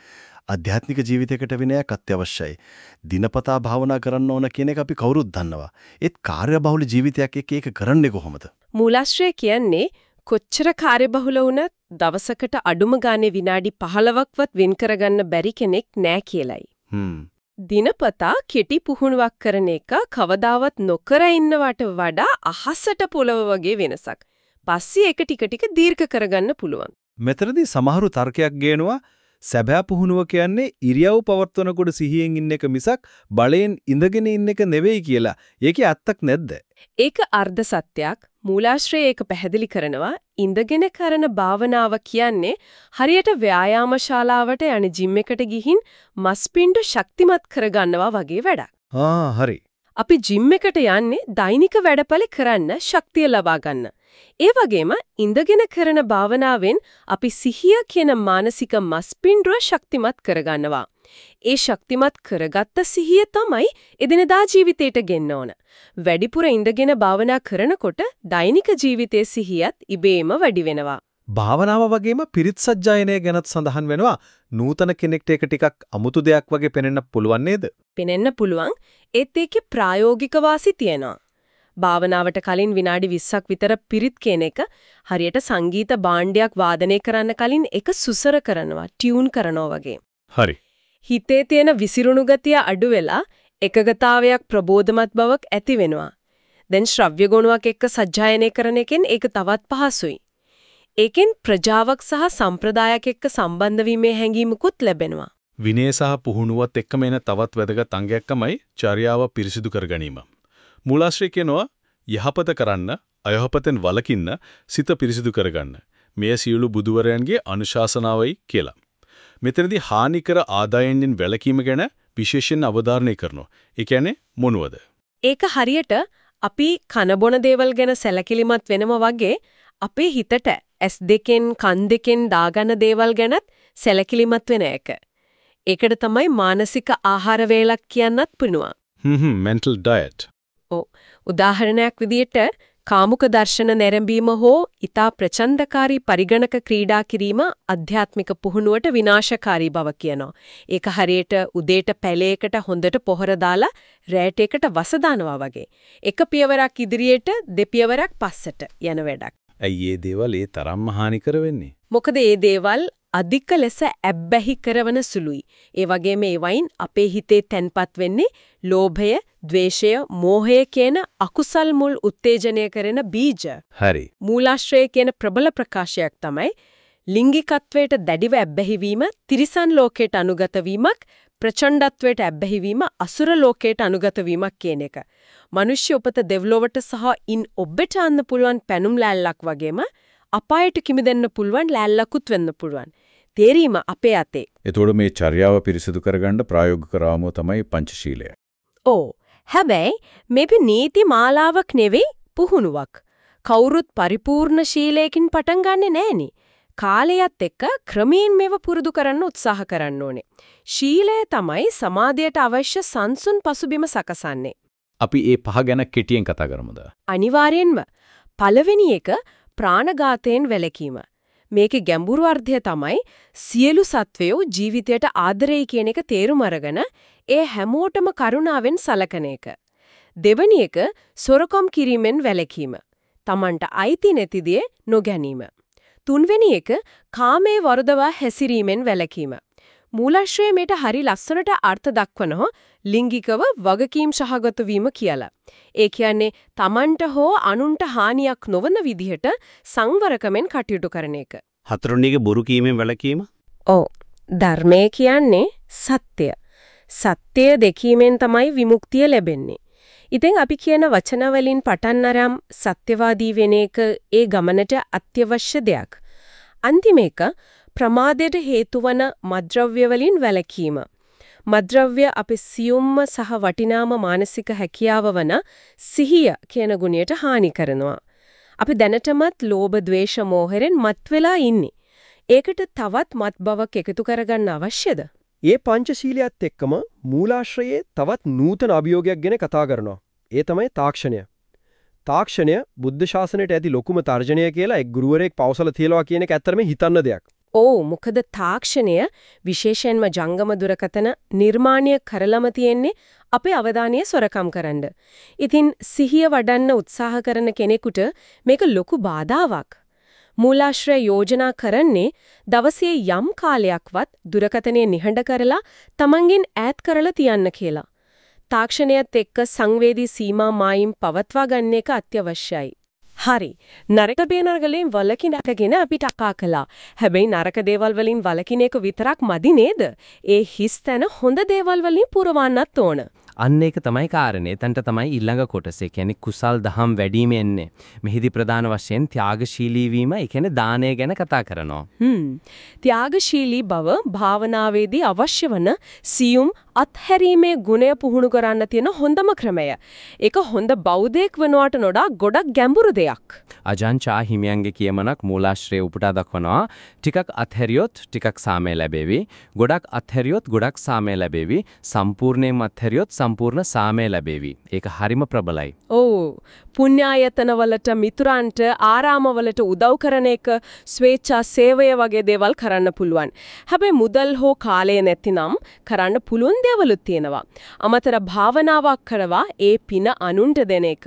අධ්‍යාත්මික ජීවිතයකට විනයක් අත්‍යවශ්‍යයි. දිනපතා භාවනා කරන්න ඕන කියන එක අපි කවුරුත් දන්නවා. ඒත් කාර්යබහුල ජීවිතයක් එක්ක ඒක කරන්නේ කොහොමද? මූලාශ්‍රය කියන්නේ කොච්චර කාර්යබහුල වුණත් දවසකට අඩුම ගානේ විනාඩි 15ක්වත් වෙන් කරගන්න බැරි කෙනෙක් නෑ කියලයි. හ්ම්. දිනපතා කෙටි පුහුණුවක් කරන එක කවදාවත් නොකර ඉන්නවට වඩා අහසට පොළව වගේ වෙනසක්. පස්සේ ඒක ටික ටික දීර්ඝ කරගන්න පුළුවන්. මෙතනදී සමහරු තර්කයක් ගේනවා සැබෑ පුහුණුව කියන්නේ ඉරියව් පවත්වනකොට සිහියෙන් ඉන්න එක මිසක් බලයෙන් ඉඳගෙන ඉන්න එක නෙවෙයි කියලා. ඒකේ ඇත්තක් නැද්ද? ඒක අර්ධ සත්‍යයක්. මූලාශ්‍රය ඒක පැහැදිලි කරනවා. ඉඳගෙන කරන භාවනාව කියන්නේ හරියට ව්‍යායාම ශාලාවට යන ජිම් එකට ගිහින් මස්පිණ්ඩ ශක්තිමත් කරගන්නවා වගේ වැඩක්. ආ හරි. අපි ජිම් එකට යන්නේ දෛනික වැඩපළ කරන්න ශක්තිය ලබා ගන්න. ඒ වගේම ඉඳගෙන කරන භාවනාවෙන් අපි සිහිය කියන මානසික මස්පින්ඩුව ශක්තිමත් කරගන්නවා. ඒ ශක්තිමත් කරගත්ත සිහිය තමයි එදිනදා ජීවිතයට ගෙන්න ඕන. වැඩිපුර ඉඳගෙන භාවනා කරනකොට දෛනික ජීවිතයේ සිහියත් ඉබේම වැඩි වෙනවා. භාවනාව වගේම පිරිත් සජ්ජායනය ගැනත් සඳහන් වෙනවා. නූතන කෙනෙක්ට ඒක ටිකක් අමුතු දෙයක් වගේ පෙනෙන්න පුළුවන් නේද? පෙනෙන්න පුළුවන්. ඒත් ඒකේ ප්‍රායෝගික වාසි තියෙනවා. භාවනාවට කලින් විනාඩි 20ක් විතර පිරිත් කියන එක හරියට සංගීත භාණ්ඩයක් වාදනය කරන්න කලින් එක සුසර කරනවා, ටියුන් කරනවා වගේ. හරි. හිතේ තියෙන විසිරුණු ගතිය අඩු වෙලා එකගතාවයක් ප්‍රබෝධමත් බවක් ඇති වෙනවා. දැන් ශ්‍රව්‍ය ගුණයක් එක්ක සජ්ජායනය කරන එකෙන් ඒක තවත් පහසුයි. ඒකෙන් ප්‍රජාවක් සහ සම්ප්‍රදායක් එක්ක සම්බන්ධ වීමේ හැඟීමකුත් ලැබෙනවා. විනය සහ පුහුණුවත් එක්කම එන තවත් වැදගත් අංගයක් තමයි චර්යාව පිරිසිදු කර ගැනීම. මූලාශ්‍රය කියනවා යහපත කරන්න, අයහපතෙන් වළකින්න, සිත පිරිසිදු කරගන්න. මෙය සියලු බුදුවරයන්ගේ අනුශාසනාවයි කියලා. මෙතනදී හානිකර ආදායන්ෙන් වැළකීම ගැන විශේෂයෙන් අවධාරණය කරනවා. ඒ කියන්නේ මොනවද? ඒක හරියට අපි කනබොන දේවල් ගැන සැලකිලිමත් වෙනම වගේ අපේ හිතට ඇස් දෙකෙන් කන් දෙකෙන් දාගන්න දේවල් ගැනත් සැලකිලිමත් වෙන එක. ඒකට තමයි මානසික ආහාර වේලක් කියන්නත් පුණුවා. හ්ම් හ්ම් mental diet. උදාහරණයක් විදිහට කාමුක දර්ශන නැරඹීම හෝ ඊතා ප්‍රචණ්ඩකාරී පරිගණක ක්‍රීඩා කිරීම අධ්‍යාත්මික පුහුණුවට විනාශකාරී බව කියනවා. ඒක හරියට උදේට පැලයකට හොඳට පොහොර දාලා රැට එකට වස දානවා වගේ. එක පියවරක් ඉදිරියට දෙපියවරක් පස්සට යන වැඩක්. ඇයි මේ දේවල් ඒ තරම්ම හානිකර වෙන්නේ? මොකද මේ දේවල් අධික ලෙස ඇබ්බැහි කරවන සුළුයි. ඒ වගේම ඒ වයින් අපේ හිතේ තැන්පත් වෙන්නේ ලෝභය, ద్వේෂය, මෝහය කියන අකුසල් මුල් උත්තේජනය කරන බීජ. හරි. මූලාශ්‍රය කියන ප්‍රබල ප්‍රකාශයක් තමයි ලිංගිකත්වයට දැඩිව ඇබ්බැහි වීම, තිරිසන් ලෝකයට අනුගත වීමක්, ප්‍රචණ්ඩත්වයට ඇබ්බැහි වීම, අසුර ලෝකයට අනුගත වීමක් කියන එක. මිනිස්සු උපත දෙව්ලොවට සහ ඉන් ඔබට අන්න පුළුවන් පැනුම් ලෑල්ලක් වගේම අපායට කිමිදෙන්න පුළුවන් ලෑල්ලකුත් වෙන්න පුළුවන්. තේරීම අපේ අතේ. එතකොට මේ චර්යාව පිරිසිදු කරගන්න ප්‍රායෝගික රාමුව තමයි පංචශීලය. ඕ හැබැයි මේපි නීති මාලාවක් නෙවෙයි පුහුණුවක්. කවුරුත් පරිපූර්ණ ශීලයකින් පටන් ගන්නෙ නෑනේ. කාලයත් එක්ක ක්‍රමයෙන් මේව පුරුදු කරන්න උත්සාහ කරන්න ඕනේ. ශීලය තමයි සමාධියට අවශ්‍ය සංසුන් පසුබිම සකසන්නේ. අපි ඒ පහ ගැන කෙටියෙන් කතා කරමුද? අනිවාර්යෙන්ම පළවෙනි එක ප්‍රාණඝාතයෙන් වැළකීම. මේකේ ගැඹුරු අර්ථය තමයි සියලු සත්වයෝ ජීවිතයට ආදරෙයි කියන එක තේරුම් අරගෙන ඒ හැමෝටම කරුණාවෙන් සලකන එක. දෙවැනි එක සොරකම් කිරීමෙන් වැළකීම. Tamanට අයිති නැති දේ නොගැනීම. තුන්වෙනි එක කාමයේ වරදවා හැසිරීමෙන් වැළකීම. මූලාශ්‍රයේ මේට හරි ලස්සනට අර්ථ දක්වනෝ ලිංගිකව වගකීම් සහගත වීම කියලා. ඒ කියන්නේ Tamanට හෝ අනුන්ට හානියක් නොවන විදිහට සංවරකමෙන් කටයුතු කරන එක. එක බොරු කීමෙන් වැළකීම. ඔව්. ධර්මය කියන්නේ සත්‍ය. සත්‍යය දෙකීමෙන් තමයි විමුක්තිය ලැබෙන්නේ. ඉතින් අපි කියන වචන වලින් පටන් අරම් සත්‍යවාදී වෙන එක ඒ ගමනට අත්‍යවශ්‍ය දෙයක්. අන්තිම එක ප්‍රමාදයට හේතු වන මද්ද්‍රව්‍ය වලින් වැළකීම. මද්ද්‍රව්‍ය අපේ සියුම්ම සහ වටිනාම මානසික හැකියාව වන සිහිය කියන ගුණයට හානි කරනවා. අපි දැනටමත් ලෝභ, ද්වේෂ, මෝහෙරෙන් මත් වෙලා ඉන්නේ. ඒකට තවත් මත් බවක් එකතු කරගන්න අවශ්‍යද? ඒ පංචශීලයත් එක්කම මූලාශ්‍රයේ තවත් නූතන අභියෝගයක් ගැන කතා කරනවා. ඒ තමයි තාක්ෂණය. තාක්ෂණය බුද්ධ ශාසනයට ඇති ලොකුම තර්ජනය කියලා එක් ගුරුවරයෙක් පවසලා තියලා කියන එක ඇත්තටම හිතන්න දෙයක්. ඔව් මොකද තාක්ෂණය විශේෂයෙන්ම ජංගම දුරකථන නිර්මාණය කරලම තියෙන්නේ අපේ අවධානය සොරකම් කරන්න. ඉතින් සිහිය වඩන්න උත්සාහ කරන කෙනෙකුට මේක ලොකු බාධාවක්. මූලාශ්‍රය යෝජනා කරන්නේ දවසේ යම් කාලයක්වත් දුරකථනය නිහඬ කරලා තමන්ගෙන් ඈත් කරලා තියන්න කියලා. තාක්ෂණයත් එක්ක සංවේදී සීමා මායිම් පවත්වා ගන්න එක අත්‍යවශ්‍යයි. හරි. නරක බේනර්ගලෙන් වලකින අකගෙන අපිට අකා කළා. හැබැයි නරක දේවල් වලින් වලකින එක විතරක් මදි නේද? ඒ හිස් තැන හොඳ දේවල් වලින් පුරවන්නත් ඕන. අන්න ඒක තමයි කාරණේ. එතනට තමයි ඊළඟ කොටස. කියන්නේ කුසල් දහම් වැඩිම එන්නේ. මෙහිදී ප්‍රධාන වශයෙන් ත්‍යාගශීලී වීම, ඒ කියන්නේ දානය ගැන කතා කරනවා. හ්ම්. ත්‍යාගශීලී බව භාවනාවේදී අවශ්‍ය වන සියුම් අත්හැරීමේ ගුණය පුහුණු කරන්න තියෙන හොඳම ක්‍රමය. ඒක හොඳ බෞද්ධයෙක් වනවට නොඩා ගොඩක් ගැඹුරු දෙයක්. අජාන්චා හිමියන්ගේ කියමනක් මූලාශ්‍රයේ උපුටා දක්වනවා. ටිකක් අත්හැරියොත් ටිකක් සාමය ලැබෙවි. ගොඩක් අත්හැරියොත් ගොඩක් සාමය ලැබෙවි. සම්පූර්ණයෙන්ම අත්හැරියොත් සම්පූර්ණ සාමය ලැබෙවි. ඒක හරිම ප්‍රබලයි. ඔව්. පුණ්‍යායතනවලට මිතුරන්ට ආරාමවලට උදව් කරන එක ස්වේච්ඡා සේවය වගේ දේවල් කරන්න පුළුවන්. හැබැයි මුදල් හෝ කාලය නැතිනම් කරන්න පුළුවන් දේවලුත් තියෙනවා. අමතර භාවනාවක් කරවා ඒ පින අනුන්ට දෙන එක,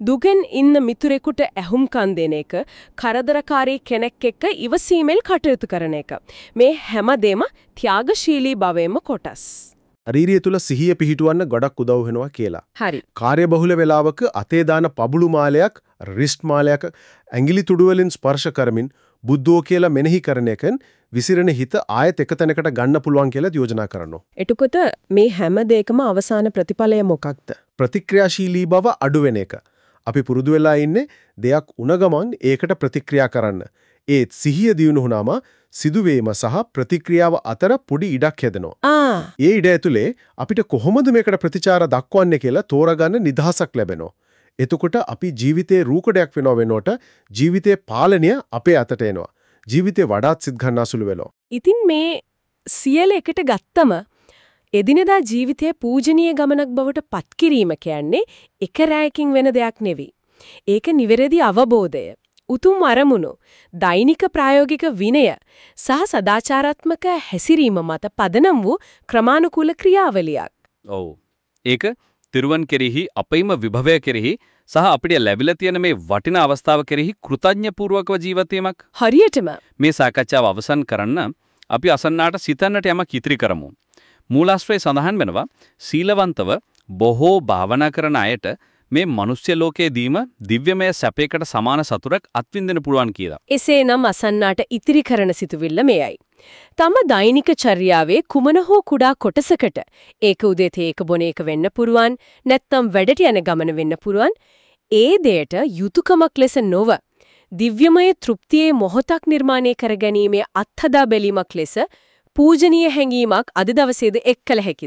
දුගෙන් ඉන්න මිතුරෙකුට ඇහුම්කන් දෙන එක, කරදරකාරී කෙනෙක් එක්ක ඉවසීමෙන් කටයුතු කරන එක. මේ හැමදේම ත්‍යාගශීලී භවෙම කොටස්. ශරීරය තුල සිහිය පිහිටුවන්න ගොඩක් උදව් වෙනවා කියලා. හරි. කාර්යබහුල වෙලාවක අතේ දාන පබුළු මාලයක්, රිස්ට් මාලයක් ඇඟිලි තුඩු වලින් ස්පර්ශ කරමින් බුද්ධෝ කියලා මෙනෙහි කරන එකෙන් විසිරෙන හිත ආයෙත් එක තැනකට ගන්න පුළුවන් කියලා යෝජනා කරනවා. එතකොට මේ හැම දෙයකම අවසාන ප්‍රතිඵලය මොකක්ද? ප්‍රතික්‍රියාශීලී බව අඩු වෙන එක. අපි පුරුදු වෙලා ඉන්නේ දෙයක් උණ ගමන් ඒකට ප්‍රතික්‍රියා කරන්න. ඒත් සිහිය දියුණු වුණාම සිදුවීම සහ ප්‍රතික්‍රියාව අතර පොඩි ඉඩක් හැදෙනවා. ආ ඒ ඉඩ ඇතුලේ අපිට කොහොමද මේකට ප්‍රතිචාර දක්වන්නේ කියලා තෝරගන්න නිදහසක් ලැබෙනවා. එතකොට අපි ජීවිතේ රූකඩයක් වෙනව වෙනකොට ජීවිතේ පාලනය අපේ අතට එනවා. ජීවිතේ වඩාත් සිත් ගන්නාසුළු වෙනවා. ඉතින් මේ සියල එකට ගත්තම එදිනෙදා ජීවිතයේ පූජනීය ගමනක් බවට පත්කිරීම කියන්නේ එක රැයකින් වෙන දෙයක් නෙවෙයි. ඒක නිවැරදි අවබෝධය, උතුම් අරමුණු, දෛනික ප්‍රායෝගික විනය සහ සදාචාරාත්මක හැසිරීම මත පදනම් වූ ක්‍රමානුකූල ක්‍රියාවලියක්. ඔව්. ඒක තිරුවන් කෙරෙහි අපේම විභවය කෙරෙහි සහ අපිට ලැබිලා තියෙන මේ වටිනා අවස්ථාව කෙරෙහි කෘතඥපූර්වකව ජීවත් වීමක්. හරියටම මේ සාකච්ඡාව අවසන් කරන්න අපි අසන්නාට සිතන්නට යමක් ඉතිරි කරමු. මූලාශ්‍රයේ සඳහන් වෙනවා සීලවන්තව බොහෝ භාවනා කරන අයට මේ මිනිස්ය ලෝකයේදීම දිව්‍යමය සැපයකට සමාන සතුටක් අත්විඳින්න පුළුවන් කියලා. එසේනම් අසන්නාට ඉතිරි කරන සිතුවිල්ල මෙයයි. තම දෛනික චර්යාවේ කුමන හෝ කුඩා කොටසකට ඒක උදේ තේක බොන එක වෙන්න පුරුවන් නැත්නම් වැඩට යන ගමන වෙන්න පුරුවන් ඒ දෙයට යුතුයකමක් ලෙස නොව දිව්‍යමය තෘප්තියේ මොහොතක් නිර්මාණය කර ගැනීමේ අත්හදා බැලීමක් ලෙස පූජනීය හැඟීමක් අද දවසේද එක් කළ හැකිද